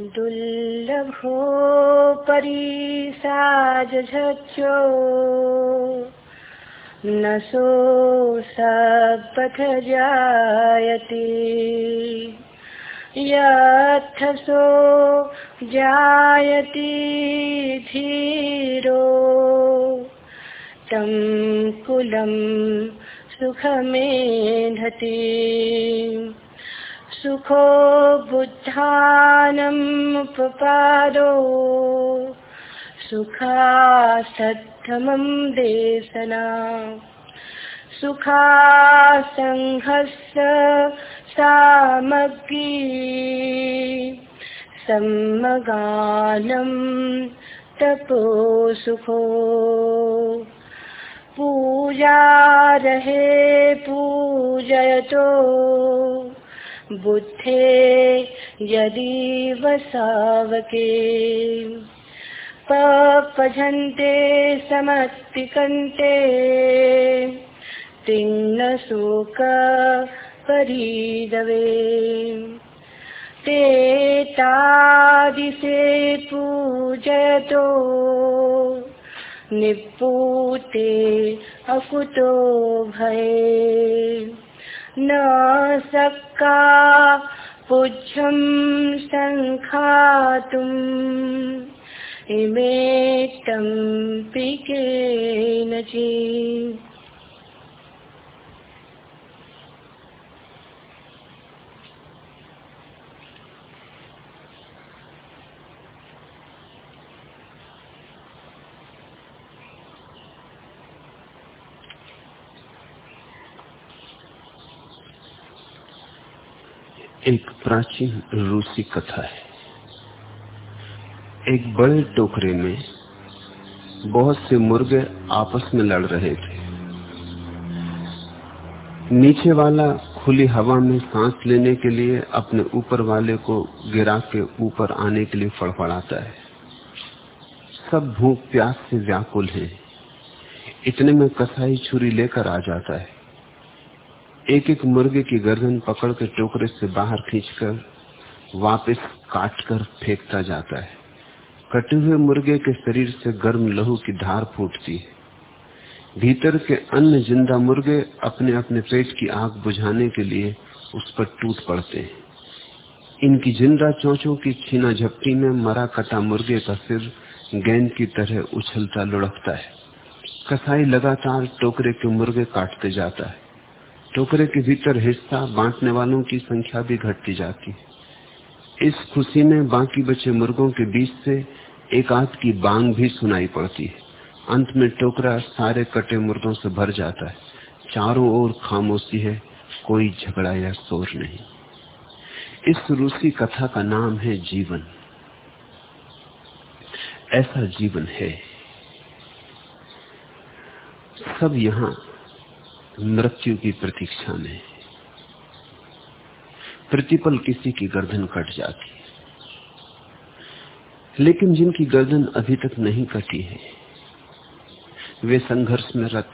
दुर्लभोपरिसाजझो न सो सपथ जायते यथसो जायति धीरो। तं कुलं सुखमेधति। सुखो बुद्धानमुपपादो सुखासद्धमं देशना सुखासङ्घस्य सामग्री। सम्मगानं तपो सुखो। पूजा रहे पूजयतो। बुद्धे यदि वसावके। पभन्ते समत्तिकन्ते तिन्नशोक परीदवे। ते तादिशे पूजयतो निपूते अकुतो भये। न सक्का। पूज्यं सङ्खातुम् इमे तं पिकेन एक प्राचीन रूसी कथा है। एक बड़े टोकरे में बहुत से मुर्गे आपस में लड़ रहे थे। नीचे वाला खुली हवा में सांस लेने के लिए अपने ऊपर वाले को गिरा के ऊपर आने के लिए फड़फड़ाता है। सब भूख प्यास से व्याकुल हैं। इतने में कसाई छुरी लेकर आ जाता है। एक एक मुर्गे की गर्दन पकड़ के टोकरे से बाहर खींचकर वापस काटकर फेंकता जाता है। कटे हुए मुर्गे के शरीर से गर्म लहू की धार फूटती है। भीतर के अन्य ज़िंदा मुर्गे अपने अपने पेट की आग बुझाने के लिए उस पर टूट पड़ते हैं। इनकी ज़िंदा चोचों की छीना झपटी में मरा कटा मुर्गे का सिर गेंद की तरह उछलता लुढ़कता है। कसाई लगातार टोकरे के मुर्गे काटते जाता है। टोकरे के भीतर हिस्सा बांटने वालों की संख्या भी घटती जाती है। इस खुशी में बाकी बचे मुर्गों के बीच से एक आध की बांग भी सुनाई पड़ती है। अंत में टोकरा सारे कटे मुर्गों से भर जाता है। चारों ओर खामोशी है, कोई झगड़ा या शोर नहीं। इस रूसी कथा का नाम है जीवन। ऐसा जीवन है। सब यहाँ मृत्यु की प्रतीक्षा में। प्रतिपल किसी की गर्दन कट जाती है। लेकिन जिनकी गर्दन अभी तक नहीं कटी है, वे संघर्ष में रत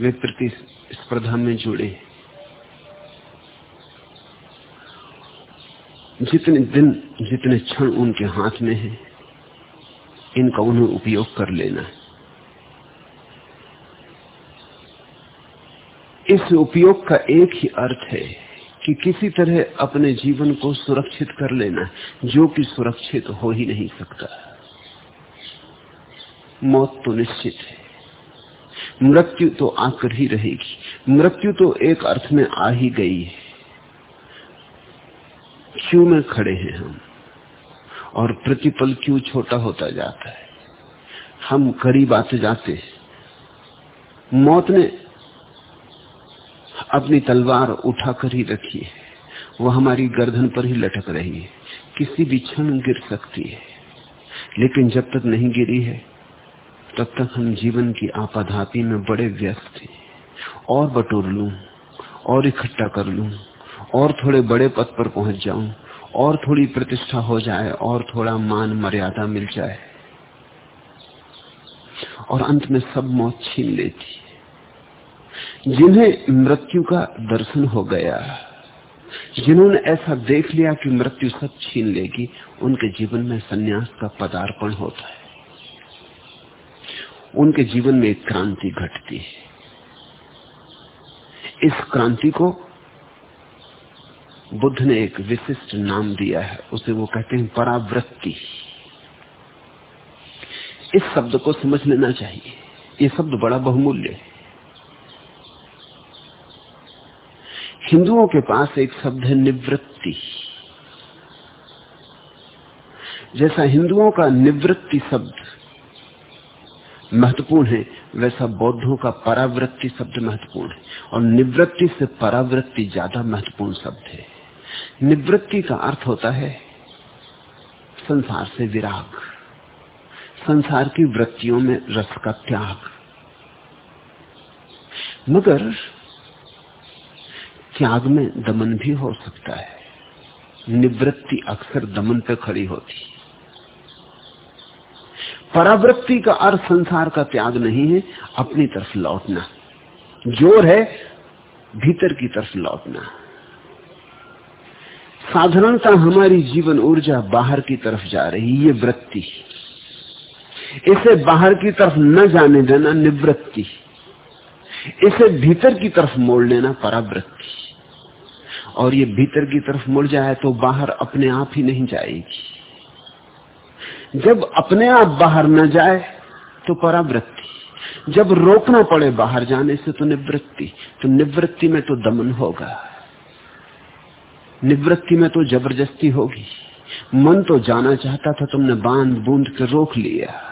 वे प्रतिस्पर्धा में जुड़े जितने दिन, जितने क्षण उनके हाथ में है, इनका उन्हें उपयोग कर लेना है। इस उपयोग का एक ही अर्थ है कि किसी तरह अपने जीवन को सुरक्षित कर लेना, जो कि सुरक्षित हो ही नहीं सकता। मौत तो निश्चित है। मृत्यु तो आकर ही रहेगी। मृत्यु तो एक अर्थ में आ ही गई है। क्यों में खड़े हैं हम? और प्रतिपल क्यों छोटा होता जाता है? हम करीब आते जाते हैं। मौत ने अपनी तलवार उठाकर ही रखी है वो हमारी गर्दन पर ही लटक रही है। किसी भी क्षण गिर सकती है। लेकिन जब तक नहीं गिरी है, तब तक हम जीवन की आपाधापी में बड़े व्यस्त हैं। और बटोर लू, और इकट्ठा कर लू, और थोड़े बड़े पद पर पहुँच जाऊँ, और थोड़ी प्रतिष्ठा हो जाए, और थोड़ा मान मर्यादा मिल जाए। और अंत में सब मौत छीन लेती। जिन्हें मृत्यु का दर्शन हो गया, जिन्होंने ऐसा देख लिया कि मृत्यु सब छीन लेगी, उनके जीवन में सन्यास का पदार्पण होता है। उनके जीवन में एक क्रांति घटती है। इस क्रांति को बुद्ध ने एक विशिष्ट नाम दिया है, उसे वो कहते हैं परावृत्ति। इस शब्द को समझ लेना चाहिए। ये शब्द बड़ा बहुमूल्य है। हिंदुओं के पास एक शब्द है निवृत्ति। जैसा हिंदुओं का निवृत्ति शब्द महत्वपूर्ण है, वैसा बौद्धों का परावृत्ति शब्द महत्वपूर्ण है। और निवृत्ति से परावृत्ति ज़्यादा महत्वपूर्ण शब्द है। निवृत्ति का अर्थ होता है संसार से विराग। संसार की वृत्तियों में रस का त्याग। मगर त्याग में दमन भी हो सकता है। निवृत्ति अक्सर दमन पे खड़ी होती परावृत्ति का अर्थ संसार का त्याग नहीं है, अपनी तरफ़ लौटना। ज़ोर है, भीतर की तरफ़ लौटना। साधारणता हमारी जीवन ऊर्जा बाहर की तरफ़ जा रही ये वृत्ति। इसे बाहर की तरफ़ न जाने देना निवृत्ति। इसे भीतर की तरफ़ मोड़ लेना परावृत्ति। और ये भीतर की तरफ़ मुड़ जाए तो बाहर अपने आप ही नहीं जाएगी। जब अपने आप बाहर न जाए तो परावृत्ति। जब रोकना पड़े बाहर जाने से तो निवृत्ति। तो निवृत्ति में तो दमन होगा। निवृत्ति में तो ज़बरदस्ती होगी। मन तो जाना चाहता था तुमने बाँध बूंद के रोक लिया।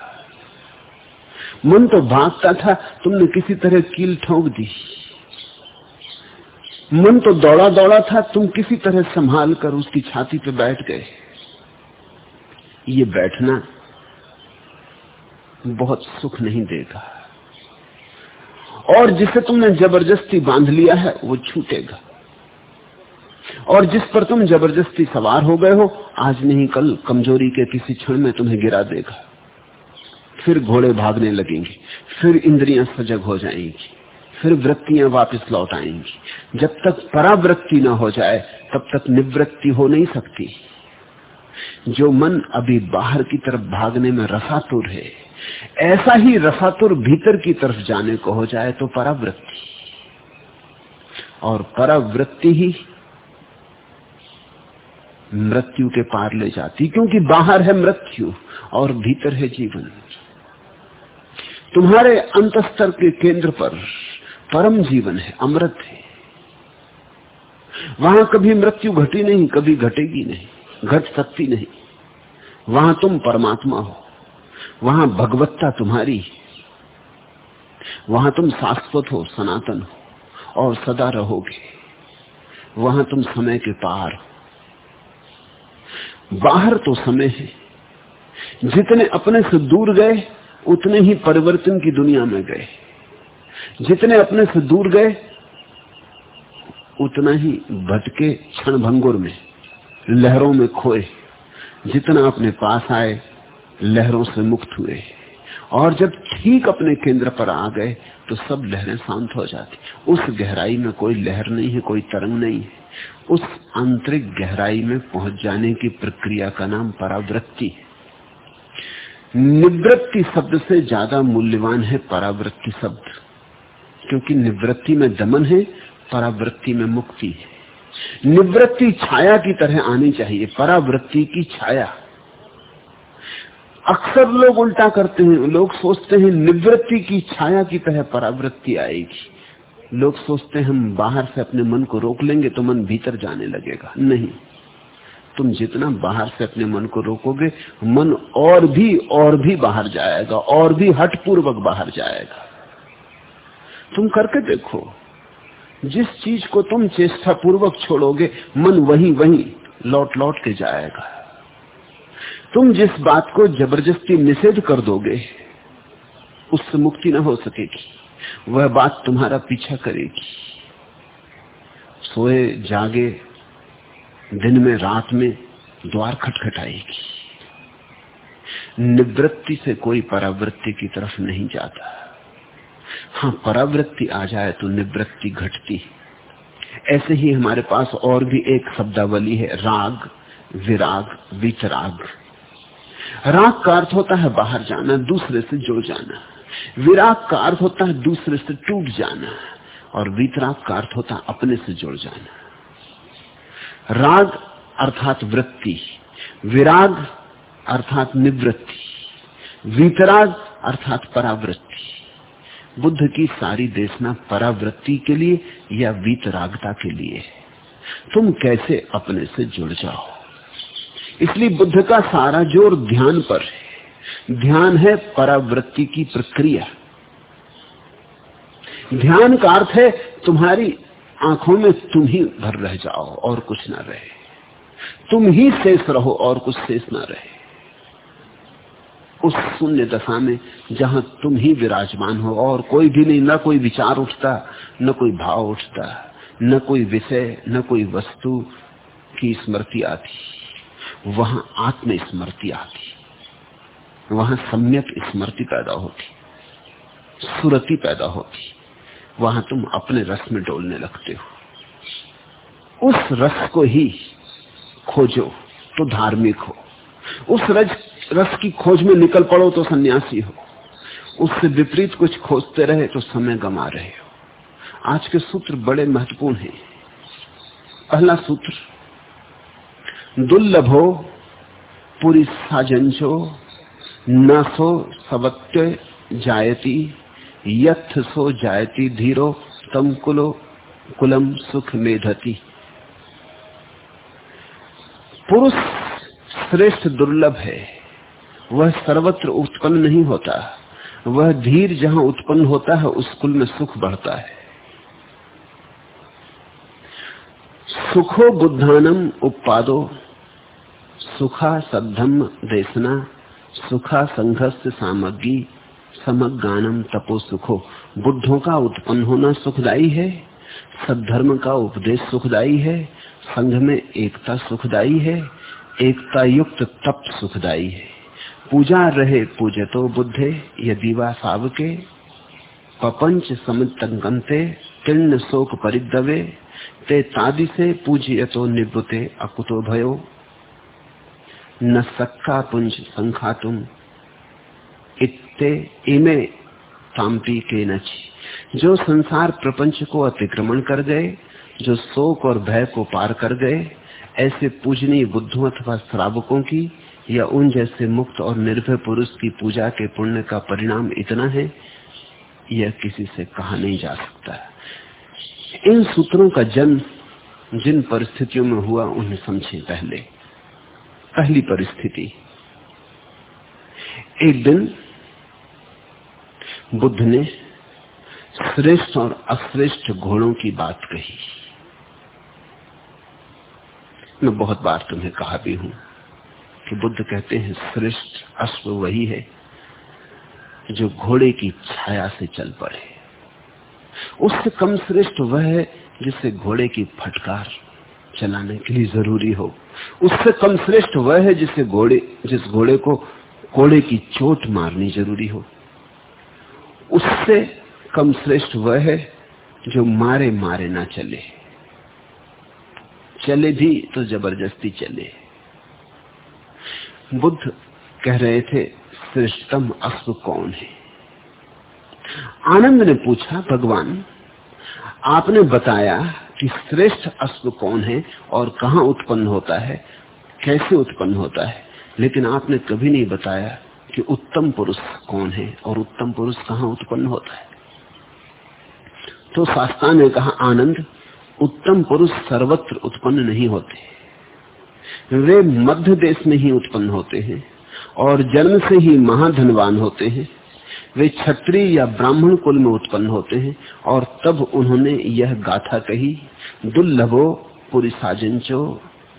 मन तो भागता था तुमने किसी तरह कील ठोक दी। मन तो दौड़ा दौड़ा था, तुम किसी तरह संभाल कर उसकी छाती पे बैठ गए। ये बैठना बहुत सुख नहीं देगा। और जिसे तुमने ज़बरदस्ती बाँध लिया है, वो छूटेगा। और जिस पर तुम ज़बरदस्ती सवार हो गए हो, आज नहीं, कल कमज़ोरी के किसी क्षण में तुम्हें गिरा देगा। फिर घोड़े भागने लगेंगे, फिर इंद्रियाँ सजग हो जाएँगी। फिर वृत्तियाँ वापस लौट आएँगी। जब तक परावृत्ति ना हो जाए, तब तक निवृत्ति हो नहीं सकती। जो मन अभी बाहर की तरफ़ भागने में रसातुर है, ऐसा ही रसातुर भीतर की तरफ़ जाने को हो जाए तो परावृत्ति। और परावृत्ति ही मृत्यु के पार ले जाती, क्योंकि बाहर है मृत्यु और भीतर है जीवन। तुम्हारे अंतस्तर के केंद्र पर परम जीवन है, अमृत है। वहाँ कभी मृत्यु घटी नहीं, कभी घटेगी नहीं, घट सकती नहीं। वहाँ तुम परमात्मा हो, वहाँ भगवत्ता तुम्हारी वहाँ तुम शाश्वत हो, सनातन हो, और सदा रहोगे। वहाँ तुम समय के पार हो। बाहर तो समय है। जितने अपने से दूर गए, उतने ही परिवर्तन की दुनिया में गए। जितने अपने से दूर गए, उतना ही भटके क्षण भंगुर में, लहरों में खोए। जितना अपने पास आए, लहरों से मुक्त हुए। और जब ठीक अपने केंद्र पर आ गए तो सब लहरें शांत हो जाती। उस गहराई में कोई लहर नहीं है, कोई तरंग नहीं है। उस आंतरिक गहराई में पहुँच जाने की प्रक्रिया का नाम परावृत्ति निवृत्ति शब्द से ज़्यादा मूल्यवान है परावृत्ति शब्द। क्योंकि निवृत्ति में दमन है, परावृत्ति में मुक्ति है। निवृत्ति छाया की तरह आनी चाहिए, परावृत्ति की छाया। अक्सर लोग उल्टा करते हैं, लोग सोचते हैं निवृत्ति की छाया की तरह परावृत्ति आएगी। लोग सोचते हैं हम बाहर से अपने मन को रोक लेंगे तो मन भीतर जाने लगेगा। नहीं। तुम जितना बाहर से अपने मन को रोकोगे, मन और भी और भी बाहर जाएगा, और भी हटपूर्वक बाहर जाएगा। तुम करके देखो। जिस चीज़ को तुम चेष्टा पूर्वक छोड़ोगे, मन वही वही लौट लौट के जाएगा। तुम जिस बात को ज़बरदस्ती निषेध कर दोगे, उससे मुक्ति न हो सकेगी। वह बात तुम्हारा पीछा करेगी। सोए, जागे, दिन में, रात में द्वार खटखटाएगी। निवृत्ति से कोई परावृत्ति की तरफ़ नहीं जाता। हाँ परावृत्ति आ जाए तो निवृत्ति घटती ऐसे ही हमारे पास और भी एक शब्दावली है, राग, विराग, वितराग। राग का अर्थ होता है बाहर जाना, दूसरे से जुड़ जाना। विराग का अर्थ होता है दूसरे से टूट जाना, और वितराग का अर्थ होता है अपने से जुड़ जाना। राग अर्थात वृत्ति, विराग अर्थात निवृत्ति, वितराग अर्थात परावृत्ति। बुद्ध की सारी देशना परावृत्ति के लिए या वीतरागता के लिए? तुम कैसे अपने से जुड़ जाओ? इसलिए बुद्ध का सारा ज़ोर ध्यान पर है। ध्यान है परावृत्ति की प्रक्रिया। ध्यान का अर्थ है तुम्हारी आँखों में तुम ही भर रह जाओ और कुछ ना रहे। तुम ही शेष रहो और कुछ शेष ना रहे। उस शून्य दशा में जहाँ तुम ही विराजमान हो और कोई भी नहीं, ना कोई विचार उठता, न कोई भाव उठता, न कोई विषय, न कोई वस्तु की स्मृति आती। वहाँ आत्म स्मृति आती। वहाँ सम्यक स्मृति पैदा होती। सुरति पैदा होती। वहाँ तुम अपने रस में डोलने लगते हो। उस रस को ही खोजो तो धार्मिक हो। उस रज रस की खोज में निकल पड़ो तो सन्यासी हो। उससे विपरीत कुछ खोजते रहे तो समय गमा रहे हो। आज के सूत्र बड़े महत्वपूर्ण हैं। पहला सूत्र, दुर्लभो पूरी साजंचो न सवत्य जायती यथ सो जायती धीरो तम कुलो कुलम सुख मेधती। पुरुष श्रेष्ठ दुर्लभ है। वह सर्वत्र उत्पन्न नहीं होता। वह धीर जहाँ उत्पन्न होता है, उस कुल में सुख बढ़ता है। सुखो बुद्धानम उत्पादो सुखा सद्धम देशना, सुखा संघर्ष सामग्री समगानम तपो सुखो। बुद्धों का उत्पन्न होना सुखदाई है, सद्धर्म का उपदेश सुखदाई है, संघ में एकता सुखदाई है, एकता युक्त तप सुखदाई है। पूजा रहे पूजे तो बुद्धे यदि वा सावके, पपंच समितंगंते तीर्ण शोक परिदवे ते तादि से पूजिय तो निवृते अकुतो भयो। न सक्का पुंज संखा तुम इत्ते इमे तांपी के नची। जो संसार प्रपंच को अतिक्रमण कर गए, जो शोक और भय को पार कर गए, ऐसे पूजनीय बुद्धों अथवा श्रावकों की या उन जैसे मुक्त और निर्भय पुरुष की पूजा के पुण्य का परिणाम इतना है, यह किसी से कहा नहीं जा सकता। इन सूत्रों का जन्म जिन परिस्थितियों में हुआ, उन्हें समझे पहले। पहली परिस्थिति, एक दिन बुद्ध ने श्रेष्ठ और अश्रेष्ठ घोड़ों की बात कही। मैं बहुत बार तुम्हें कहा भी हूँ। कि बुद्ध कहते हैं, श्रेष्ठ अश्व वही है जो घोड़े की छाया से चल पड़े। उससे कम श्रेष्ठ वह है जिसे घोड़े की फटकार चलाने के लिए ज़रूरी हो। उससे कम श्रेष्ठ वह है जिसे घोड़े, जिस घोड़े को घोड़े की चोट मारनी ज़रूरी हो। उससे कम श्रेष्ठ वह है जो मारे मारे ना चले। चले भी तो ज़बरदस्ती चले। बुद्ध कह रहे थे, श्रेष्ठतम अश्व कौन है? आनंद ने पूछा, भगवान, आपने बताया कि श्रेष्ठ अश्व कौन है और कहा उत्पन्न होता है, कैसे उत्पन्न होता है? लेकिन आपने कभी नहीं बताया कि उत्तम पुरुष कौन है और उत्तम पुरुष कहाँ उत्पन्न होता है. तो शास्त्रा ने कहा, आनंद, उत्तम पुरुष सर्वत्र उत्पन्न नहीं होते। वे मध्य देश में ही उत्पन्न होते हैं और जन्म से ही महाधनवान होते हैं। वे छत्री या ब्राह्मण कुल में उत्पन्न होते हैं और तब उन्होंने यह गाथा कही, दुर्लभो पुरिसाजंचो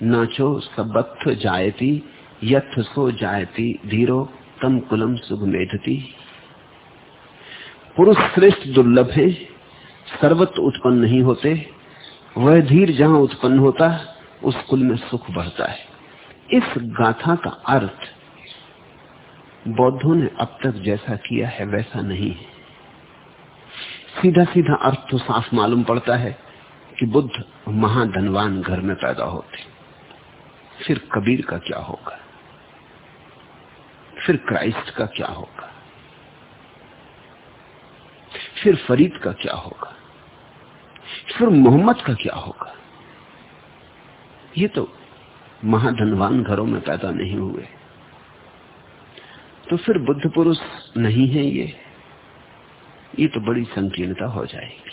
नाचो सबत्थ जायती यथ सो जायती धीरो, तम कुलम सुख मेधती पुरुष श्रेष्ठ दुर्लभ है, सर्वत्र उत्पन्न नहीं होते, वह धीर जहाँ उत्पन्न होता उस कुल में सुख बढ़ता है। इस गाथा का अर्थ बौद्धों ने अब तक जैसा किया है, वैसा नहीं है। सीधा सीधा अर्थ तो साफ़ मालूम पड़ता है कि बुद्ध महाधनवान घर में पैदा होते फिर कबीर का क्या होगा? फिर क्राइस्ट का क्या होगा? फिर फरीद का क्या होगा? फिर मोहम्मद का क्या होगा? ये तो महाधनवान घरों में पैदा नहीं हुए। तो फिर बुद्ध पुरुष नहीं है ये। ये तो बड़ी संकीर्णता हो जाएगी।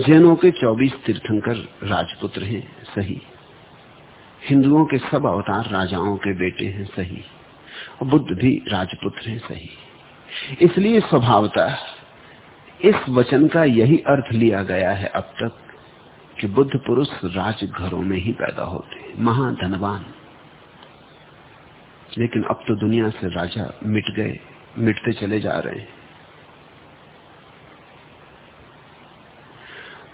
जैनों के 24 तीर्थंकर राजपुत्र हैं, सही। हिंदुओं के सब अवतार राजाओं के बेटे हैं, सही। और बुद्ध भी राजपुत्र हैं, सही। इसलिए स्वभावता इस वचन का यही अर्थ लिया गया है अब तक। कि बुद्ध पुरुष राजघरों में ही पैदा होते महाधनवान। लेकिन अब तो दुनिया से राजा मिट गए, मिटते चले जा रहे हैं।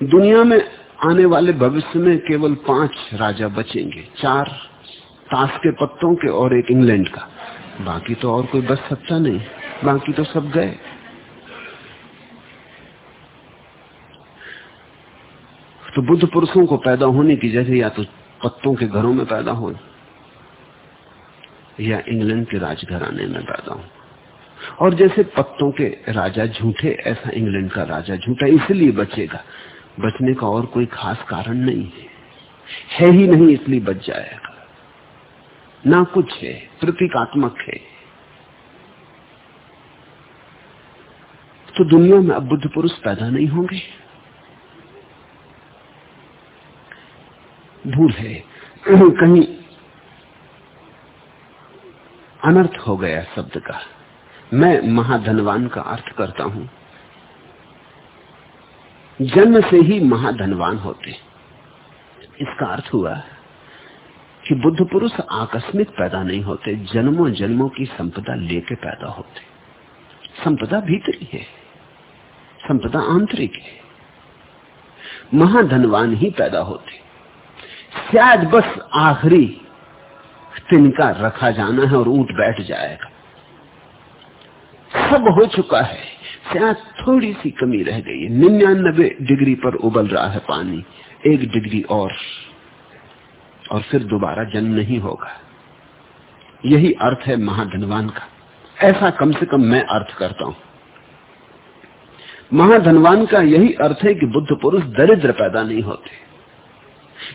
दुनिया में आने वाले भविष्य में केवल पाँच राजा बचेंगे, चार ताश के पत्तों के और एक इंग्लैंड का। बाकी तो और कोई बच सकता नहीं, बाकी तो सब गए। तो बुद्ध पुरुषों को पैदा होने की जगह या तो पत्तों के घरों में पैदा हो या इंग्लैंड के राजघराने में पैदा हो और जैसे पत्तों के राजा झूठे, ऐसा इंग्लैंड का राजा झूठा इसलिए बचेगा, बचने का और कोई खास कारण नहीं है। है ही नहीं, इसलिए बच जाएगा। ना कुछ है, प्रतीकात्मक है। तो दुनिया में अब बुद्ध पुरुष पैदा नहीं होंगे। भूल है। कहीं अनर्थ हो गया शब्द का। मैं महाधनवान का अर्थ करता हूँ। जन्म से ही महाधनवान होते। इसका अर्थ हुआ कि बुद्ध पुरुष आकस्मिक पैदा नहीं होते, जन्मों जन्मों की संपदा लेके पैदा होते। संपदा भीतरी है। संपदा आंतरिक है। महाधनवान ही पैदा होते। शायद बस आखिरी तिनका रखा जाना है और ऊट बैठ जाएगा। सब हो चुका है। शायद थोड़ी सी कमी रह गई है। निन्यानबे डिग्री पर उबल रहा है पानी। एक डिग्री और। और फिर दोबारा जन्म नहीं होगा। यही अर्थ है महाधनवान का। ऐसा कम से कम मैं अर्थ करता हूँ। महाधनवान का यही अर्थ है कि बुद्ध पुरुष दरिद्र पैदा नहीं होते।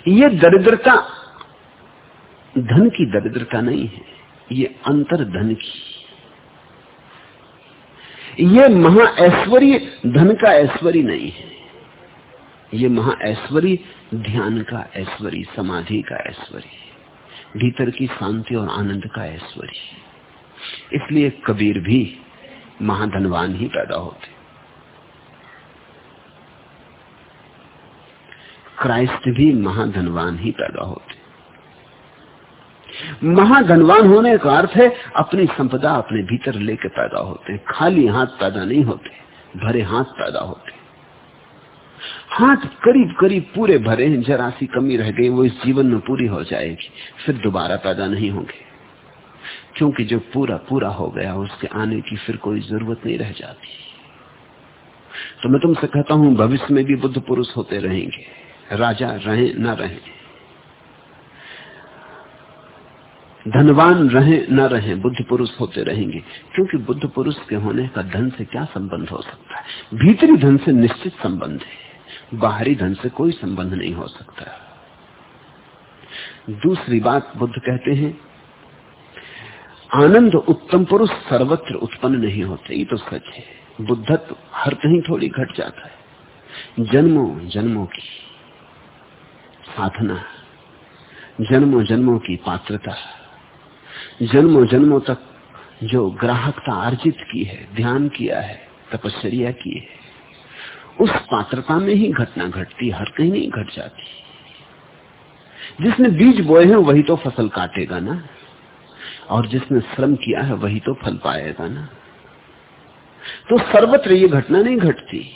ये दरिद्रता, धन की दरिद्रता नहीं है, ये अंतर धन की। ये महा ऐश्वर्य धन का ऐश्वर्य नहीं है। ये महा ऐश्वर्य ध्यान का ऐश्वर्य समाधि का ऐश्वर्य भीतर की शांति और आनंद का ऐश्वर्य इसलिए कबीर भी महाधनवान ही पैदा होते क्राइस्ट भी महाधनवान ही पैदा होते महाधनवान होने का अर्थ है अपनी संपदा अपने भीतर लेके पैदा होते हैं। खाली हाथ पैदा नहीं होते, भरे हाथ पैदा होते हाथ करीब करीब पूरे भरे हैं, जरा सी कमी रह गई, वो इस जीवन में पूरी हो जाएगी, फिर दोबारा पैदा नहीं होंगे। क्योंकि जो पूरा पूरा हो गया, उसके आने की फिर कोई ज़रूरत नहीं रह जाती। तो मैं तुमसे कहता हूँ, भविष्य में भी बुद्ध पुरुष होते रहेंगे। राजा रहे न रहे। धनवान रहे न रहे, बुद्ध पुरुष होते रहेंगे। क्योंकि बुद्ध पुरुष के होने का धन से क्या संबंध हो सकता है? भीतरी धन से निश्चित संबंध है, बाहरी धन से कोई संबंध नहीं हो सकता। दूसरी बात बुद्ध कहते हैं, आनंद उत्तम पुरुष सर्वत्र उत्पन्न नहीं होते, ये तो सच है। बुद्धत्व हर कहीं थोड़ी घट जाता है। जन्मों जन्मों की। साधना। जन्मों जन्मों की पात्रता। जन्मों जन्मों तक जो ग्राहकता अर्जित की है, ध्यान किया है तपस्या की है, उस पात्रता में ही घटना घटती, हर कहीं नहीं घट जाती। जिसने बीज बोए हैं, वही तो फ़सल काटेगा ना। और जिसने श्रम किया है, वही तो फल पाएगा ना। तो सर्वत्र ये घटना नहीं घटती।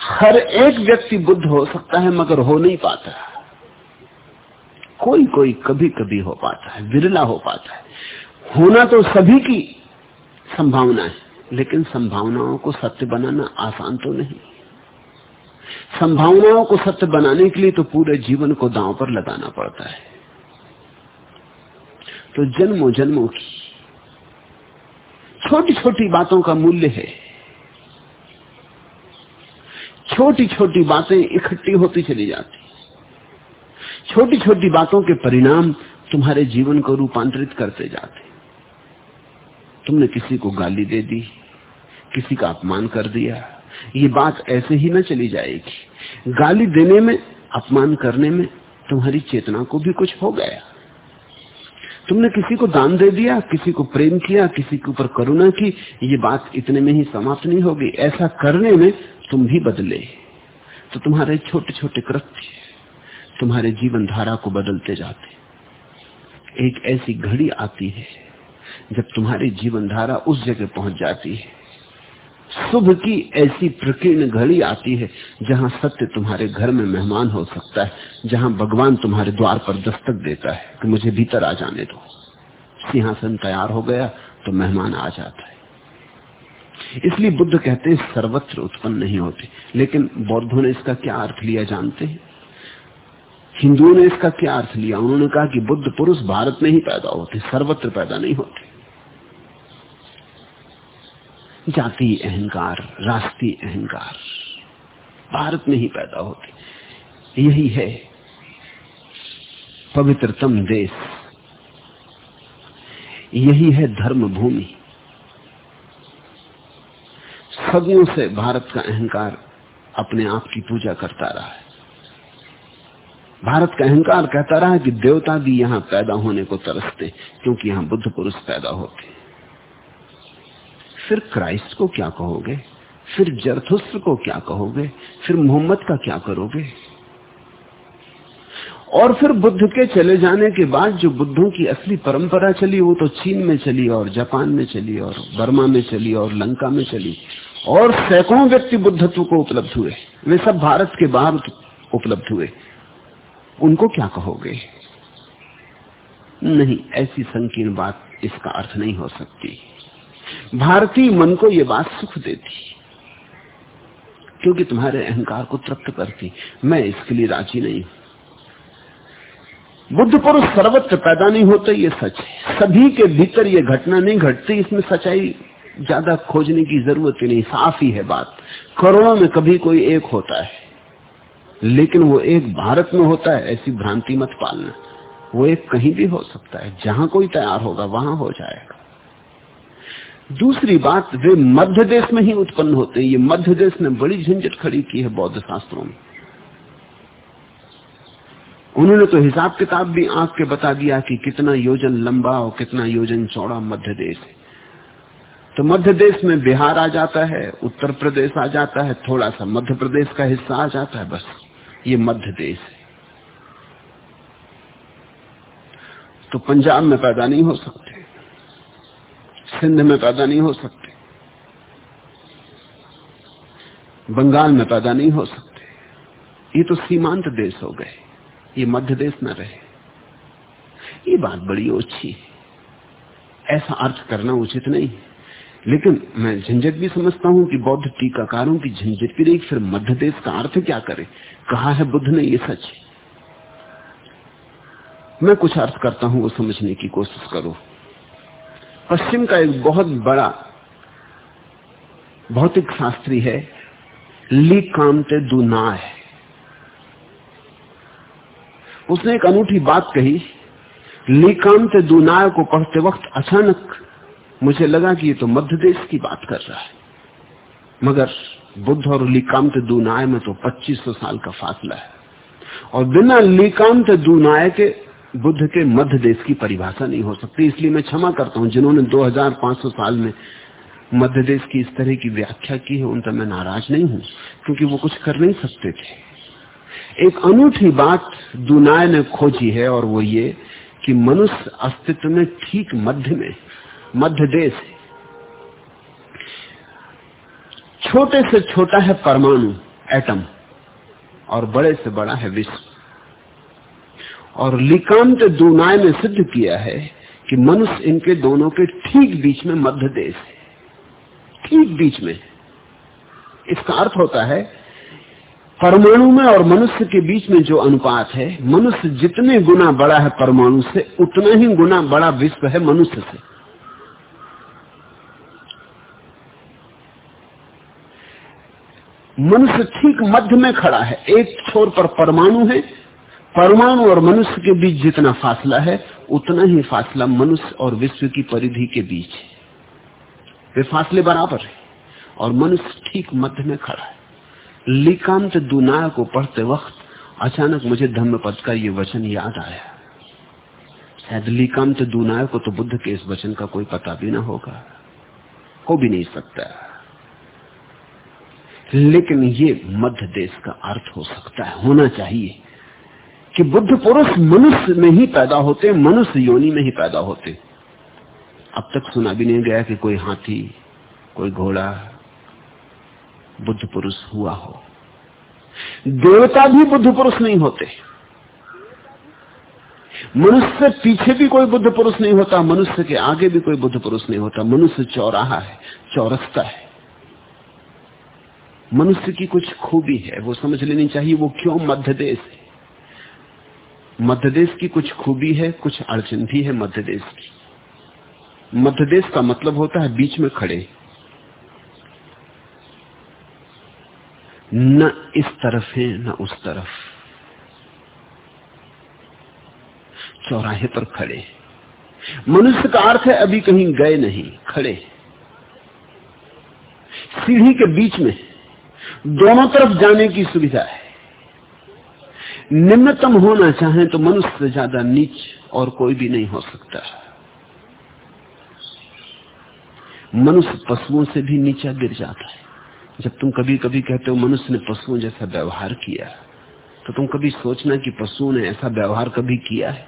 हर एक व्यक्ति बुद्ध हो सकता है, मगर हो नहीं पाता। कोई कोई कभी कभी हो पाता है, विरला हो पाता है। होना तो सभी की संभावना है, लेकिन संभावनाओं को सत्य बनाना आसान तो नहीं। संभावनाओं को सत्य बनाने के लिए तो पूरे जीवन को दांव पर लगाना पड़ता है। तो जन्मों जन्मों की छोटी छोटी बातों का मूल्य है। छोटी छोटी बातें इकट्ठी होती चली जाती। छोटी छोटी बातों के परिणाम तुम्हारे जीवन को रूपांतरित करते जाते। तुमने किसी को गाली दे दी, किसी का अपमान कर दिया, ये बात ऐसे ही न चली जाएगी। गाली देने में, अपमान करने में तुम्हारी चेतना को भी कुछ हो गया। तुमने किसी को दान दे दिया, किसी को प्रेम किया, किसी के ऊपर करुणा की, ये बात इतने में ही समाप्त नहीं होगी। ऐसा करने में तुम भी बदले। तो तुम्हारे छोटे छोटे कृत्य। तुम्हारे जीवन धारा को बदलते जाते एक ऐसी घड़ी आती है जब तुम्हारी जीवन धारा उस जगह पहुँच जाती है। शुभ की ऐसी प्रकीर्ण घड़ी आती है जहाँ सत्य तुम्हारे घर में मेहमान हो सकता है, जहाँ भगवान तुम्हारे द्वार पर दस्तक देता है कि मुझे भीतर आ जाने दो। सिंहासन तैयार हो गया तो मेहमान आ जाता है। इसलिए बुद्ध कहते हैं सर्वत्र उत्पन्न नहीं होते, लेकिन बौद्धों ने इसका क्या अर्थ लिया जानते हैं? हिंदुओं ने इसका क्या अर्थ लिया? उन्होंने कहा कि बुद्ध पुरुष भारत में ही पैदा होते, सर्वत्र पैदा नहीं होते। जाति अहंकार, राष्ट्रीय अहंकार भारत में ही पैदा होते। यही है पवित्रतम देश। यही है धर्म भूमि सदियों से भारत का अहंकार अपने आप की पूजा करता रहा है। भारत का अहंकार कहता रहा कि देवता भी यहाँ पैदा होने को तरसते क्योंकि यहाँ बुद्ध पुरुष पैदा होते फिर क्राइस्ट को क्या कहोगे? फिर जरथुस्त्र को क्या कहोगे? फिर मोहम्मद का क्या करोगे? और फिर बुद्ध के चले जाने के बाद जो बुद्धों की असली परंपरा चली, वो तो चीन में चली और जापान में चली और बर्मा में चली और लंका में चली, और सैकड़ों व्यक्ति बुद्धत्व को उपलब्ध हुए। वे सब भारत के बाहर उपलब्ध हुए। उनको क्या कहोगे? नहीं, ऐसी संकीर्ण बात इसका अर्थ नहीं हो सकती। भारतीय मन को यह बात सुख देती, क्योंकि तुम्हारे अहंकार को तृप्त करती। मैं इसके लिए राज़ी नहीं हूँ। बुद्ध पुरुष सर्वत्र पैदा नहीं होते, ये सच है। सभी के भीतर ये घटना नहीं घटती, इसमें सच्चाई ज़्यादा खोजने की ज़रूरत ही नहीं, साफ़ ही है बात। करोड़ों में कभी कोई एक होता है। लेकिन वो एक भारत में होता है, ऐसी भ्रांति मत पालना। वो एक कहीं भी हो सकता है, जहाँ कोई तैयार होगा, वहाँ हो जाएगा। दूसरी बात, वे मध्य देश में ही उत्पन्न होते हैं। ये मध्य देश ने बड़ी झंझट खड़ी की है बौद्ध शास्त्रों में। उन्होंने तो हिसाब किताब भी आँख के बता दिया कि कितना योजन लंबा और कितना योजन चौड़ा मध्य देश है। तो मध्य देश में बिहार आ जाता है, उत्तर प्रदेश आ जाता है, थोड़ा सा मध्य प्रदेश का हिस्सा आ जाता है, बस। ये मध्य देश है। तो पंजाब में पैदा नहीं हो सकते, सिंध में पैदा नहीं हो सकते, बंगाल में पैदा नहीं हो सकते, ये तो सीमांत देश हो गए, ये मध्य देश न रहे। ये बात बड़ी ओछी है। ऐसा अर्थ करना उचित नहीं है। लेकिन मैं झंझट भी समझता हूँ कि बौद्ध टीकाकारों की झंझट भी रही फिर मध्य देश का अर्थ क्या करे? कहा है बुद्ध ने ये सच? मैं कुछ अर्थ करता हूँ वो समझने की कोशिश करो। पश्चिम का एक बहुत बड़ा भौतिक शास्त्री है ली कामते दुना है। उसने एक अनूठी बात कही ली कामते दुनाय को पढ़ते वक्त अचानक मुझे लगा कि ये तो मध्य देश की बात कर रहा है। मगर बुद्ध और लिकांत दूनाय में तो 2500 साल का फासला है। और बिना लिकांत दूनाय के बुद्ध के मध्य देश की परिभाषा नहीं हो सकती। इसलिए मैं क्षमा करता हूँ, जिन्होंने 2500 साल में मध्य देश की इस तरह की व्याख्या की है, उन पर मैं नाराज़ नहीं हूँ, क्योंकि वो कुछ कर नहीं सकते थे। एक अनूठी बात दुनाय ने खोजी है, और वो ये कि मनुष्य अस्तित्व में ठीक मध्य में मध्य देश है। छोटे से छोटा है परमाणु एटम और बड़े से बड़ा है विश्व। और लिकांत दूनाय ने सिद्ध किया है कि मनुष्य इनके दोनों के ठीक बीच में मध्य देश है। ठीक बीच में। इसका अर्थ होता है, परमाणु में और मनुष्य के बीच में जो अनुपात है, मनुष्य जितने गुना बड़ा है परमाणु से, उतना ही गुना बड़ा विश्व है मनुष्य से। मनुष्य ठीक मध्य में खड़ा है। एक छोर पर परमाणु है। परमाणु और मनुष्य के बीच जितना फासला है, उतना ही फासला मनुष्य और विश्व की परिधि के बीच है। वे फासले बराबर है और मनुष्य ठीक मध्य में खड़ा है। लिकांत दुनाया को पढ़ते वक्त अचानक मुझे धम्म पद का ये वचन याद आया। शायद लिकांत दुनाया को तो बुद्ध के इस वचन का कोई पता भी ना होगा। हो भी नहीं सकता। लेकिन ये मध्य देश का अर्थ हो सकता है, होना चाहिए कि बुद्ध पुरुष मनुष्य में ही पैदा होते, मनुष्य योनि में ही पैदा होते। अब तक सुना भी नहीं गया कि कोई हाथी, कोई घोड़ा बुद्ध पुरुष हुआ हो। देवता भी बुद्ध पुरुष नहीं होते। मनुष्य से पीछे भी कोई बुद्ध पुरुष नहीं होता, मनुष्य के आगे भी कोई बुद्ध पुरुष नहीं होता। मनुष्य चौराहा है, चौरस्ता है। मनुष्य की कुछ खूबी है, वो समझ लेनी चाहिए वो क्यों मध्य देश है। मध्य देश की कुछ खूबी है, कुछ अड़चन भी है मध्य देश की। मध्य देश का मतलब होता है बीच में खड़े। न इस तरफ़ है, न उस तरफ़। चौराहे पर खड़े। मनुष्य का अर्थ है अभी कहीं गए नहीं, खड़े। सीढ़ी के बीच में। दोनों तरफ़ जाने की सुविधा है। निम्नतम होना चाहे तो मनुष्य से ज़्यादा नीच और कोई भी नहीं हो सकता। मनुष्य पशुओं से भी नीचा गिर जाता है। जब तुम कभी कभी कहते हो, मनुष्य ने पशुओं जैसा व्यवहार किया तो तुम कभी सोचना कि पशुओं ने ऐसा व्यवहार कभी किया है?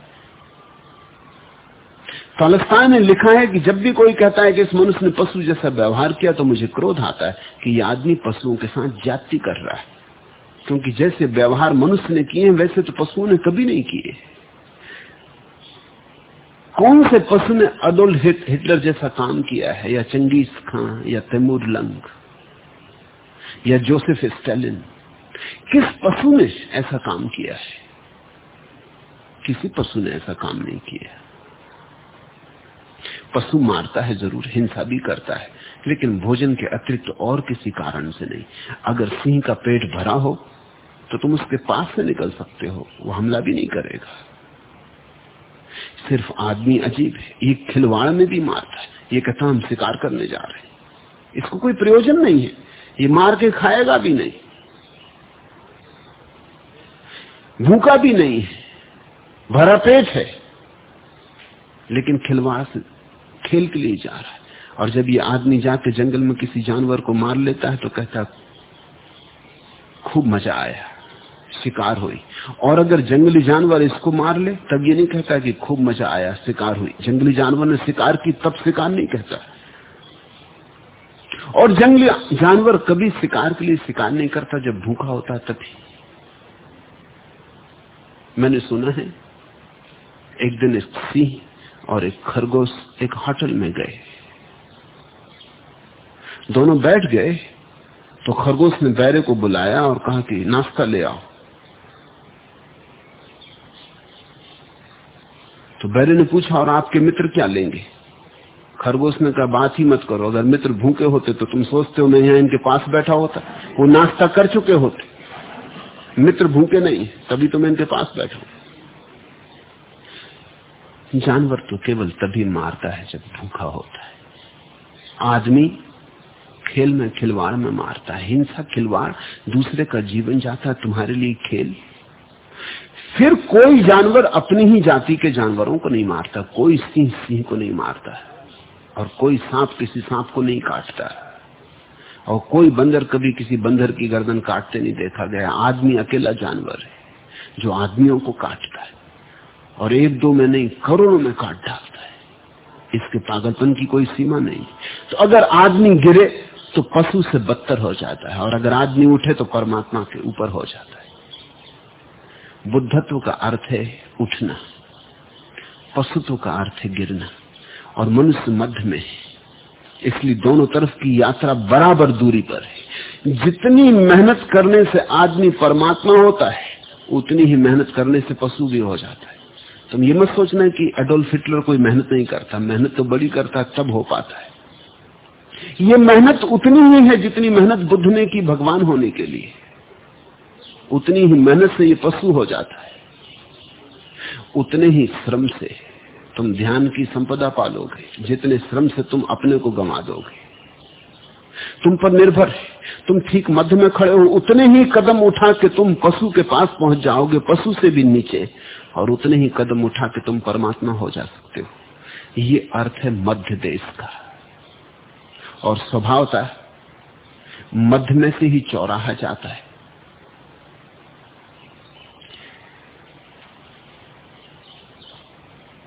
तालस्तान ने लिखा है कि जब भी कोई कहता है कि इस मनुष्य ने पशु जैसा व्यवहार किया तो मुझे क्रोध आता है कि यह आदमी पशुओं के साथ जाति कर रहा है। क्योंकि जैसे व्यवहार मनुष्य ने किए वैसे तो पशुओं ने कभी नहीं किए। कौन से पशु ने अडोल हिटलर जैसा काम किया है, या चंगेज खान या तैमूर लंग, या जोसेफ स्टैलिन? किस पशु ने ऐसा काम किया है? किसी पशु ने ऐसा काम नहीं किया। पशु मारता है ज़रूर, हिंसा भी करता है, लेकिन भोजन के अतिरिक्त और किसी कारण से नहीं। अगर सिंह का पेट भरा हो तो तुम उसके पास से निकल सकते हो, वो हमला भी नहीं करेगा। सिर्फ़ आदमी अजीब है, ये खिलवाड़ में भी मारता है, ये कहता हम शिकार करने जा रहे हैं। इसको कोई प्रयोजन नहीं है, ये मार के खाएगा भी नहीं। भूखा भी नहीं है, भरा पेट है, लेकिन खिलवाड़ से खेल के लिए जा रहा है। और जब ये आदमी जाके जंगल में किसी जानवर को मार लेता है तो कहता खूब मज़ा आया, शिकार हुई। और अगर जंगली जानवर इसको मार ले, तब ये नहीं कहता कि खूब मज़ा आया, शिकार हुई। जंगली जानवर ने शिकार की, तब शिकार नहीं कहता। और जंगली जानवर कभी शिकार के लिए शिकार नहीं करता, जब भूखा होता तभी। मैंने सुना है, एक दिन एक सिंह और एक खरगोश एक होटल में गए। दोनों बैठ गए तो खरगोश ने बैरे को बुलाया और कहा कि नाश्ता ले आओ। तो बैरे ने पूछा, और आपके मित्र क्या लेंगे? खरगोश ने कहा, बात ही मत करो, अगर मित्र भूखे होते तो तुम सोचते हो मैं यहाँ इनके पास बैठा होता। वो नाश्ता कर चुके होते। मित्र भूखे नहीं, तभी तो मैं इनके पास बैठा हूँ। जानवर तो केवल तभी मारता है जब भूखा होता है। आदमी खेल में खिलवाड़ में मारता है। हिंसा, खिलवाड़, दूसरे का जीवन जाता है, तुम्हारे लिए खेल। फिर कोई जानवर अपनी ही जाति के जानवरों को नहीं मारता, कोई सिंह सिंह को नहीं मारता है और कोई सांप किसी सांप को नहीं काटता। और कोई बंदर कभी किसी बंदर की गर्दन काटते नहीं देखा गया। आदमी अकेला जानवर है जो आदमियों को काटता है। और एक दो में नहीं करोड़ों में काट डालता है। इसके पागलपन की कोई सीमा नहीं। तो अगर आदमी गिरे तो पशु से बदतर हो जाता है। और अगर आदमी उठे तो परमात्मा के ऊपर हो जाता है। बुद्धत्व का अर्थ है उठना। पशुत्व का अर्थ है गिरना। और मनुष्य मध्य में है। इसलिए दोनों तरफ़ की यात्रा बराबर दूरी पर है। जितनी मेहनत करने से आदमी परमात्मा होता है, उतनी ही मेहनत करने से पशु भी हो जाता है। तुम ये मत सोचना कि एडोल्फ हिटलर कोई मेहनत नहीं करता। मेहनत तो बड़ी करता, तब हो पाता है। ये मेहनत उतनी ही है जितनी मेहनत बुद्ध ने की भगवान होने के लिए। उतनी ही मेहनत से ये पशु हो जाता है। उतने ही श्रम से तुम ध्यान की संपदा पालोगे। जितने श्रम से तुम अपने को गंवा दोगे। तुम पर निर्भर है। तुम ठीक मध्य में खड़े हो। उतने ही कदम उठा के तुम पशु के पास पहुँच जाओगे। पशु से भी नीचे। और उतने ही कदम उठा के तुम परमात्मा हो जा सकते हो। ये अर्थ है मध्य देश का। और स्वभावता मध्य में से ही चौराहा जाता है।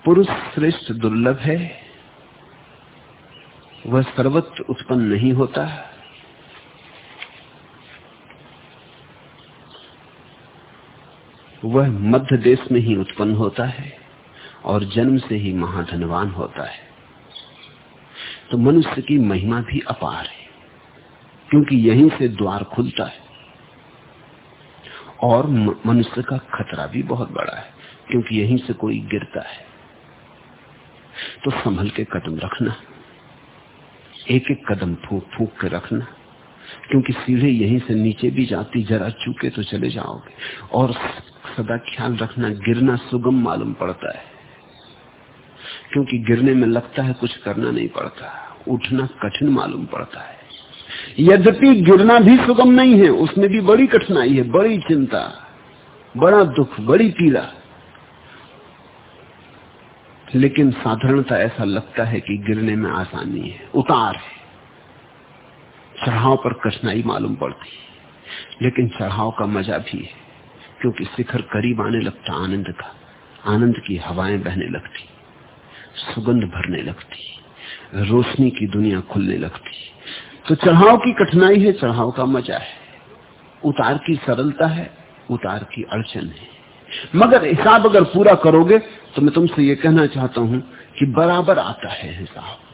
पुरुष श्रेष्ठ दुर्लभ है, वह सर्वत्र उत्पन्न नहीं होता। वह मध्य देश में ही उत्पन्न होता है और जन्म से ही महाधनवान होता है। तो मनुष्य की महिमा भी अपार है, क्योंकि यहीं से द्वार खुलता है। और मनुष्य का खतरा भी बहुत बड़ा है, क्योंकि यहीं से कोई गिरता है। तो संभल के कदम रखना एक एक कदम फूक फूक के रखना, क्योंकि सीढ़े यहीं से नीचे भी जाती, जरा चूके तो चले जाओगे। और सदा ख्याल रखना गिरना सुगम मालूम पड़ता है। क्योंकि गिरने में लगता है कुछ करना नहीं पड़ता, उठना कठिन मालूम पड़ता है। यद्यपि गिरना भी सुगम नहीं है, उसमें भी बड़ी कठिनाई है, बड़ी चिंता, बड़ा दुख, बड़ी पीड़ा। लेकिन साधारणता ऐसा लगता है कि गिरने में आसानी है, उतार है। चढ़ाव पर कठिनाई मालूम पड़ती है लेकिन चढ़ाव का मज़ा भी है। क्योंकि शिखर करीब आने लगता, आनंद का। आनंद की हवाएँ बहने लगती, सुगंध भरने लगती, रोशनी की दुनिया खुलने लगती। तो चढ़ाव की कठिनाई है, चढ़ाव का मज़ा है। उतार की सरलता है, उतार की अड़चन है। मगर हिसाब अगर पूरा करोगे तो मैं तुमसे ये कहना चाहता हूँ कि बराबर आता है हिसाब।